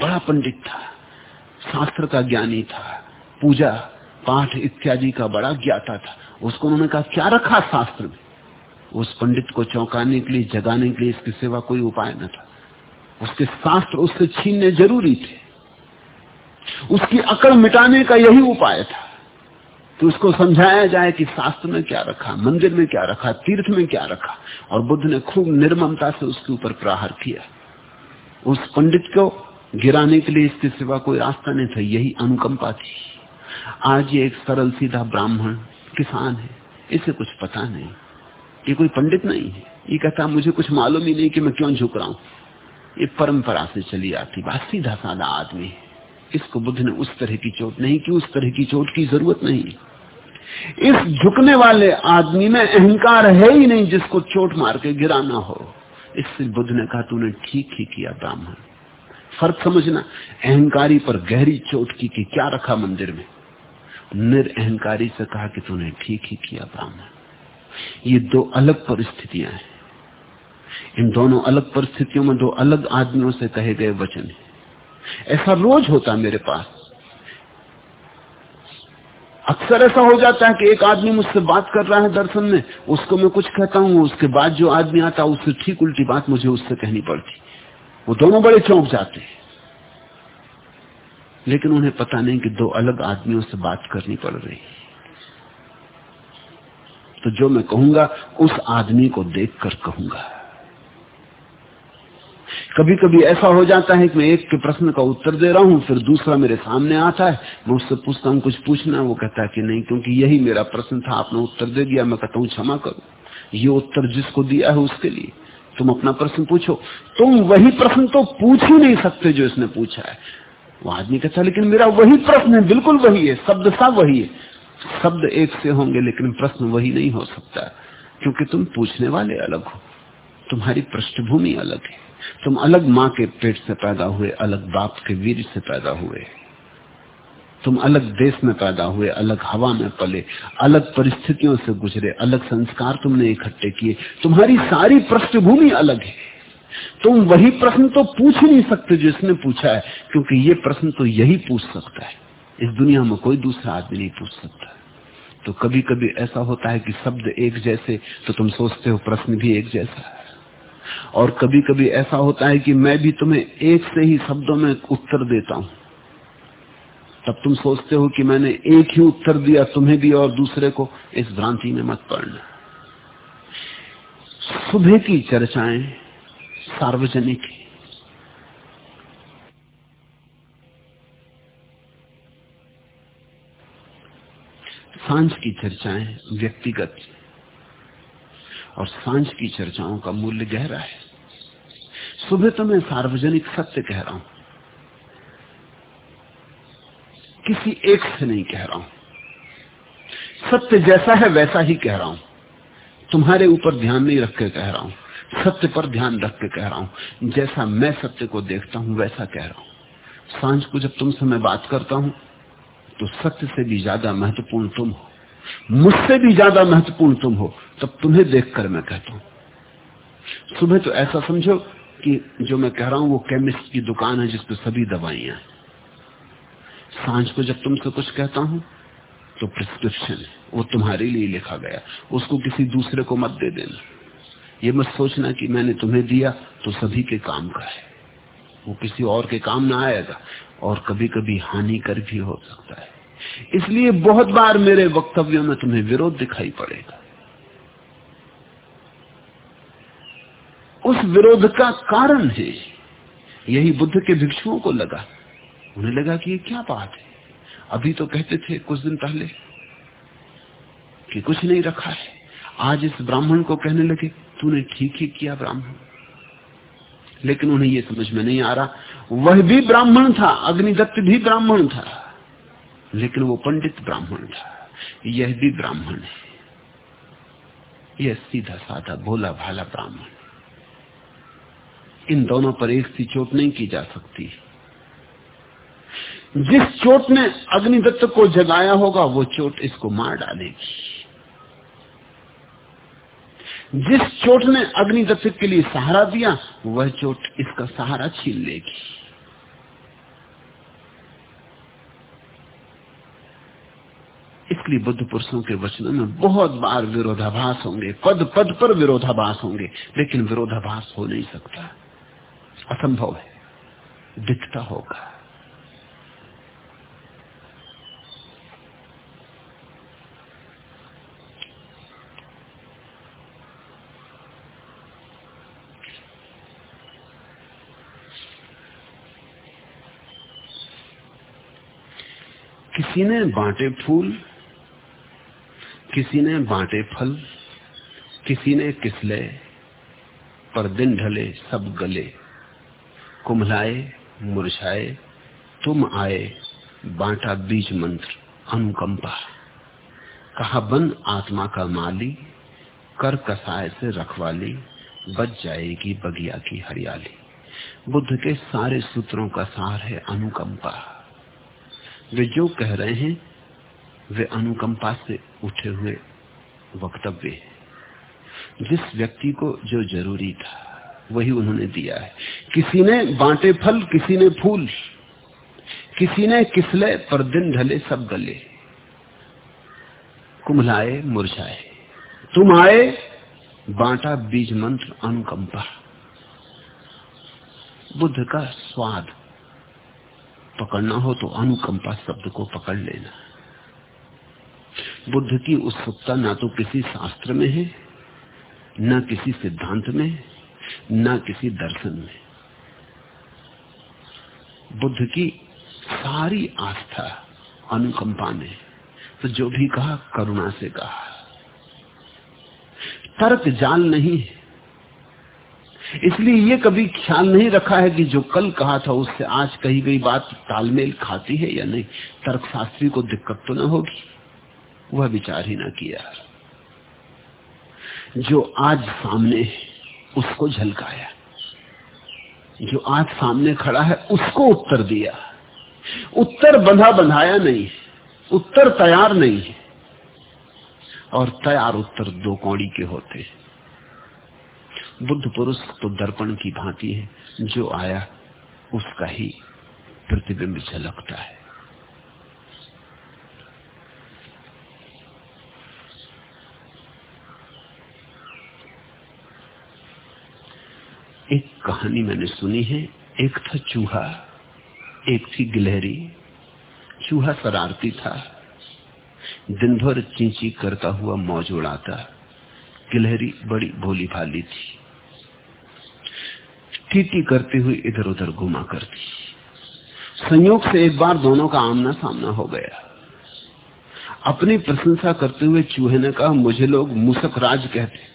बड़ा पंडित था, शास्त्र का ज्ञानी था, पूजा, पाठ इत्यादि का बड़ा ज्ञाता था। उसको उन्होंने कहा, क्या रखा शास्त्र में? उस पंडित को चौंकाने के लिए, जगाने के लिए इसकी सेवा कोई उपाय न था। उसके शास्त्र उससे छीनने ज़रूरी थे। उसकी अकड़ मिटाने का यही उपाय था। कि उसको समझाया जाए कि शास्त्र में क्या रखा, मंदिर में क्या रखा, तीर्थ में क्या रखा। और बुद्ध ने खूब निर्ममता से उसके ऊपर प्रहार किया। उस पंडित को गिराने के लिए इसके सिवा कोई रास्ता नहीं था, यही अनुकंपा थी। आज ये एक सरल सीधा ब्राह्मण किसान है, इसे कुछ पता नहीं। ये कोई पंडित नहीं है। ये कहता, मुझे कुछ मालूम ही नहीं कि मैं क्यों झुक रहा हूँ। ये परंपरा से चली आती बात। सीधा साधा आदमी है। इसको बुद्ध ने उस तरह की चोट नहीं की, उस तरह की चोट की ज़रूरत नहीं। इस झुकने वाले आदमी में अहंकार है ही नहीं जिसको चोट मार के गिराना हो। इससे बुद्ध ने कहा, तूने ठीक ही किया ब्राह्मण। फ़र्क समझना, अहंकारी पर गहरी चोट की कि क्या रखा मंदिर में? निरअहकारी से कहा कि तूने ठीक ही किया ब्राह्मण। ये दो अलग परिस्थितियाँ हैं। इन दोनों अलग परिस्थितियों में दो अलग आदमियों से कहे गए वचन है। ऐसा रोज होता मेरे पास। अक्सर ऐसा हो जाता है कि एक आदमी मुझसे बात कर रहा है दर्शन में, उसको मैं कुछ कहता हूँ, उसके बाद जो आदमी आता उससे ठीक उल्टी बात मुझे उससे कहनी पड़ती। वो दोनों बड़े चौंक जाते हैं। लेकिन उन्हें पता नहीं कि दो अलग आदमियों से बात करनी पड़ रही तो जो मैं कहूँगा, उस आदमी को देखकर कहूँगा। कभी कभी ऐसा हो जाता है कि मैं एक के प्रश्न का उत्तर दे रहा हूँ, फिर दूसरा मेरे सामने आता है। मैं उससे पूछता हूँ, कुछ पूछना है, वो कहता है कि नहीं, क्योंकि यही मेरा प्रश्न था, आपने उत्तर दे दिया, मैं कहता हूँ, क्षमा करो। ये उत्तर जिसको दिया है उसके लिए। तुम अपना प्रश्न पूछो। तुम वही प्रश्न तो पूछ ही नहीं सकते जो इसने पूछा है। वो आदमी कहता लेकिन मेरा वही प्रश्न है, बिल्कुल वही है, शब्द सा वही है। शब्द एक से होंगे, लेकिन प्रश्न वही नहीं हो सकता, क्योंकि तुम पूछने वाले अलग हो। तुम्हारी पृष्ठभूमि अलग है। तुम अलग माँ के पेट से पैदा हुए, अलग बाप के वीर से पैदा हुए। तुम अलग देश में पैदा हुए, अलग हवा में पले, अलग परिस्थितियों से गुजरे, अलग संस्कार तुमने इकट्ठे किए। तुम्हारी सारी पृष्ठभूमि अलग है। तुम वही प्रश्न तो पूछ ही नहीं सकते जो इसने पूछा है, क्योंकि ये प्रश्न तो यही पूछ सकता है। इस दुनिया में कोई दूसरा आदमी नहीं पूछ सकता। तो कभी कभी ऐसा होता है कि शब्द एक जैसे तो तुम सोचते हो प्रश्न भी एक जैसा। और कभी कभी ऐसा होता है कि मैं भी तुम्हें एक से ही शब्दों में उत्तर देता हूँ। तब तुम सोचते हो कि मैंने एक ही उत्तर दिया, तुम्हें भी और दूसरे को। इस भ्रांति में मत पड़ना। सुबह की चर्चाएँ सार्वजनिक साँझ की चर्चाएँ व्यक्तिगत और साँझ की चर्चाओं का मूल्य गहरा है। सुबह तो मैं सार्वजनिक सत्य कह रहा हूँ। किसी एक से नहीं कह रहा हूँ। सत्य जैसा है वैसा ही कह रहा हूँ। तुम्हारे ऊपर ध्यान नहीं रख के कह रहा हूँ। सत्य पर ध्यान रख के कह रहा हूँ। जैसा मैं सत्य को देखता हूँ, वैसा कह रहा हूँ। साँझ को जब तुमसे मैं बात करता हूँ तो सत्य से भी ज़्यादा महत्वपूर्ण तुम हो। मुझसे भी ज़्यादा महत्वपूर्ण तुम हो। तब तुम्हें देखकर मैं कहता हूँ। सुबह तो ऐसा समझो कि जो मैं कह रहा हूँ वो केमिस्ट की दुकान है जिसपे सभी दवाइयाँ साँझ को जब तुमसे कुछ कहता हूँ तो प्रिस्क्रिप्शन है। वो तुम्हारे लिए लिखा गया। उसको किसी दूसरे को मत दे देना। ये मत सोचना कि मैंने तुम्हें दिया तो सभी के काम का है। वो किसी और के काम ना आएगा और कभी कभी हानिकर भी हो सकता है। इसलिए बहुत बार मेरे वक्तव्यों में तुम्हें विरोध दिखाई पड़ेगा। उस विरोध का कारण है। यही बुद्ध के भिक्षुओं को लगा। उन्हें लगा कि ये क्या बात है? अभी तो कहते थे कुछ दिन पहले कि कुछ नहीं रखा है। आज इस ब्राह्मण को कहने लगे, तूने ठीक ही किया ब्राह्मण। लेकिन उन्हें यह समझ में नहीं आ रहा। वह भी ब्राह्मण था, अग्निदत्त भी ब्राह्मण था, लेकिन वो पंडित ब्राह्मण था। यह भी ब्राह्मण है। यह सीधा साधा भोला भाला ब्राह्मण। इन दोनों पर एक सी चोट नहीं की जा सकती। जिस चोट ने अग्निदत्त को जगाया होगा, वो चोट इसको मार डालेगी। जिस चोट ने अग्निदत्त के लिए सहारा दिया, वह चोट इसका सहारा छीन लेगी। इसलिए बुद्ध पुरुषों के वचनों में बहुत बार विरोधाभास होंगे पद पद पर विरोधाभास होंगे, लेकिन विरोधाभास हो नहीं सकता। असंभव है। दिखता होगा। किसी ने बांटे फूल, किसी ने बांटे फल, किसी ने किसले, पर दिन ढले सब गले। कुमलाए, मुरझाए, तुम आए, बांटा बीज मंत्र, अनुकंपा। कहा, बन आत्मा का माली, कर कसाय से रखवाली, बच जाएगी बगिया की हरियाली। बुद्ध के सारे सूत्रों का सार है अनुकंपा। वे जो कह रहे हैं, वे अनुकंपा से उठे हुए वक्तव्य है। जिस व्यक्ति को जो ज़रूरी था वही उन्होंने दिया है। किसी ने बांटे फल, किसी ने फूल, किसी ने किसले पर दिन ढले सब गले। कुमलाए मुरझाए। तुम आए, बांटा बीज मंत्र अनुकंपा। बुद्ध का स्वाद। पकड़ना हो तो अनुकंपा शब्द को पकड़ लेना। बुद्ध की उत्सुकता ना तो किसी शास्त्र में है, न किसी सिद्धांत में न किसी दर्शन में। बुद्ध की सारी आस्था अनुकंपा ने तो जो भी कहा, करुणा से कहा। तर्क जाल नहीं है। इसलिए ये कभी ख्याल नहीं रखा है कि जो कल कहा था, उससे आज कही गई बात तालमेल खाती है या नहीं। तर्कशास्त्री को दिक्कत तो ना होगी। वह विचार ही ना किया। जो आज सामने है उसको झलकाया। जो आज सामने खड़ा है, उसको उत्तर दिया। उत्तर बंधा बंधाया नहीं, उत्तर तैयार नहीं है। और तैयार उत्तर दो कौड़ी के होते हैं। बुद्ध पुरुष तो दर्पण की भांति है, जो आया, उसका ही प्रतिबिंब झलकता है एक कहानी मैंने सुनी है। एक था चूहा, एक थी गिलहरी। चूहा शरारती था। दिन भर चींची करता हुआ मौज उड़ाता। गिलहरी बड़ी भोली भाली थी। टीटी करते हुए इधर उधर घुमा करती। संयोग से एक बार दोनों का आमना सामना हो गया। अपनी प्रशंसा करते हुए चूहे ने कहा, मुझे लोग मुसक राज कहते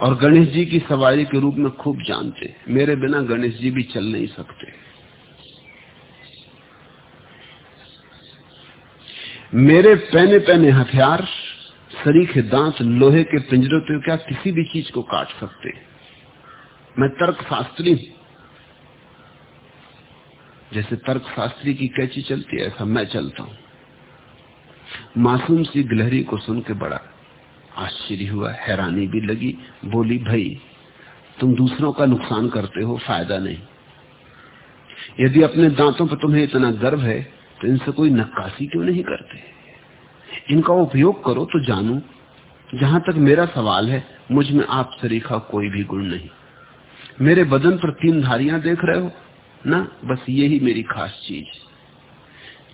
और गणेश जी की सवारी के रूप में खूब जानते मेरे बिना गणेश जी भी चल नहीं सकते। मेरे पहने पहने हथियार, सरीखे दांत, लोहे के पिंजरों तो क्या किसी भी चीज़ को काट सकते मैं तर्क शास्त्री जैसे तर्क शास्त्री की कैची चलती है, ऐसा मैं चलता हूँ। मासूम सी गिलहरी को सुन के बड़ा आश्चर्य हुआ, हैरानी भी लगी, बोली, भाई, तुम दूसरों का नुकसान करते हो, फ़ायदा नहीं। यदि अपने दांतों पर तुम्हें इतना गर्व है तो इनसे कोई नक्काशी क्यों नहीं करते? इनका उपयोग करो तो जानू, जहाँ तक मेरा सवाल है, मुझमें आप सरीखा कोई भी गुण नहीं। मेरे बदन पर तीन धारियाँ देख रहे हो, ना, बस यही मेरी खास चीज़।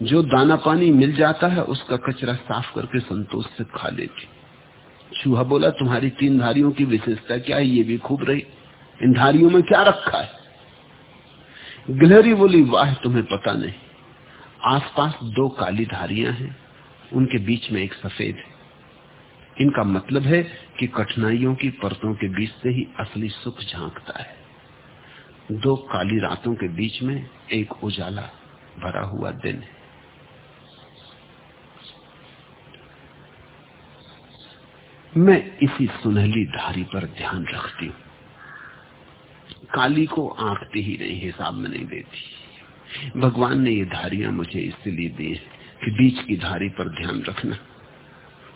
जो दाना पानी मिल जाता है, उसका कचरा साफ़ करके संतोष से खा लेती चूहा बोला, तुम्हारी तीन धारियों की विशेषता क्या है? ये भी खूब रही। इन धारियों में क्या रखा है? गिलहरी बोली, वाह, तुम्हें पता नहीं। आसपास दो काली धारियाँ हैं। उनके बीच में एक सफ़ेद है। इनका मतलब है कि कठिनाइयों की परतों के बीच से ही असली सुख झांकता है। दो काली रातों के बीच में एक उजाला भरा हुआ दिन है। मैं इसी सुनहली धारी पर ध्यान रखती हूँ। काली को आंकती ही नहीं, हिसाब में नहीं देती। भगवान ने ये धारियाँ मुझे इसलिए दी कि बीच की धारी पर ध्यान रखना।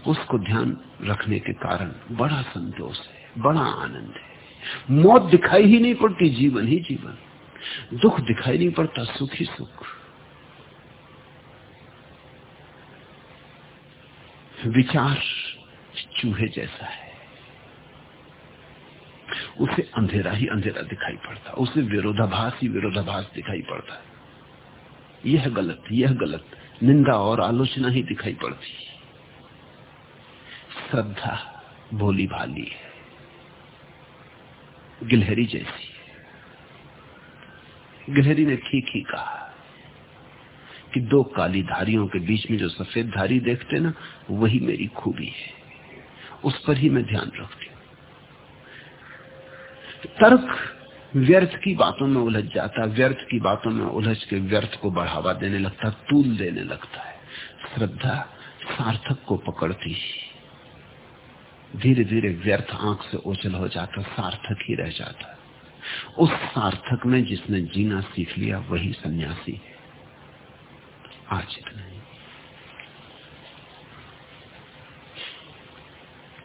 उसको ध्यान रखने के कारण बड़ा संतोष है, बड़ा आनंद है। मौत दिखाई ही नहीं पड़ती, जीवन ही जीवन। दुख दिखाई नहीं पड़ता, सुख ही सुख। विचार चूहे जैसा है। उसे अंधेरा ही अंधेरा दिखाई पड़ता, उसे विरोधाभास ही विरोधाभास दिखाई पड़ता। यह गलत यह गलत, निंदा और आलोचना ही दिखाई पड़ती श्रद्धा भोली भाली है, गिलहरी जैसी गिलहरी ने ठीक ही कहा कि दो काली धारियों के बीच में जो सफ़ेद धारी देखते ना, वही मेरी खूबी है। उस पर ही मैं ध्यान रखती हूँ। तर्क व्यर्थ की बातों में उलझ जाता व्यर्थ की बातों में उलझ के व्यर्थ को बढ़ावा देने लगता तूल देने लगता है। श्रद्धा सार्थक को पकड़ती धीरे धीरे व्यर्थ आँख से ओझल हो जाता, सार्थक ही रह जाता उस सार्थक में जिसने जीना सीख लिया, वही सन्यासी है। आज इतना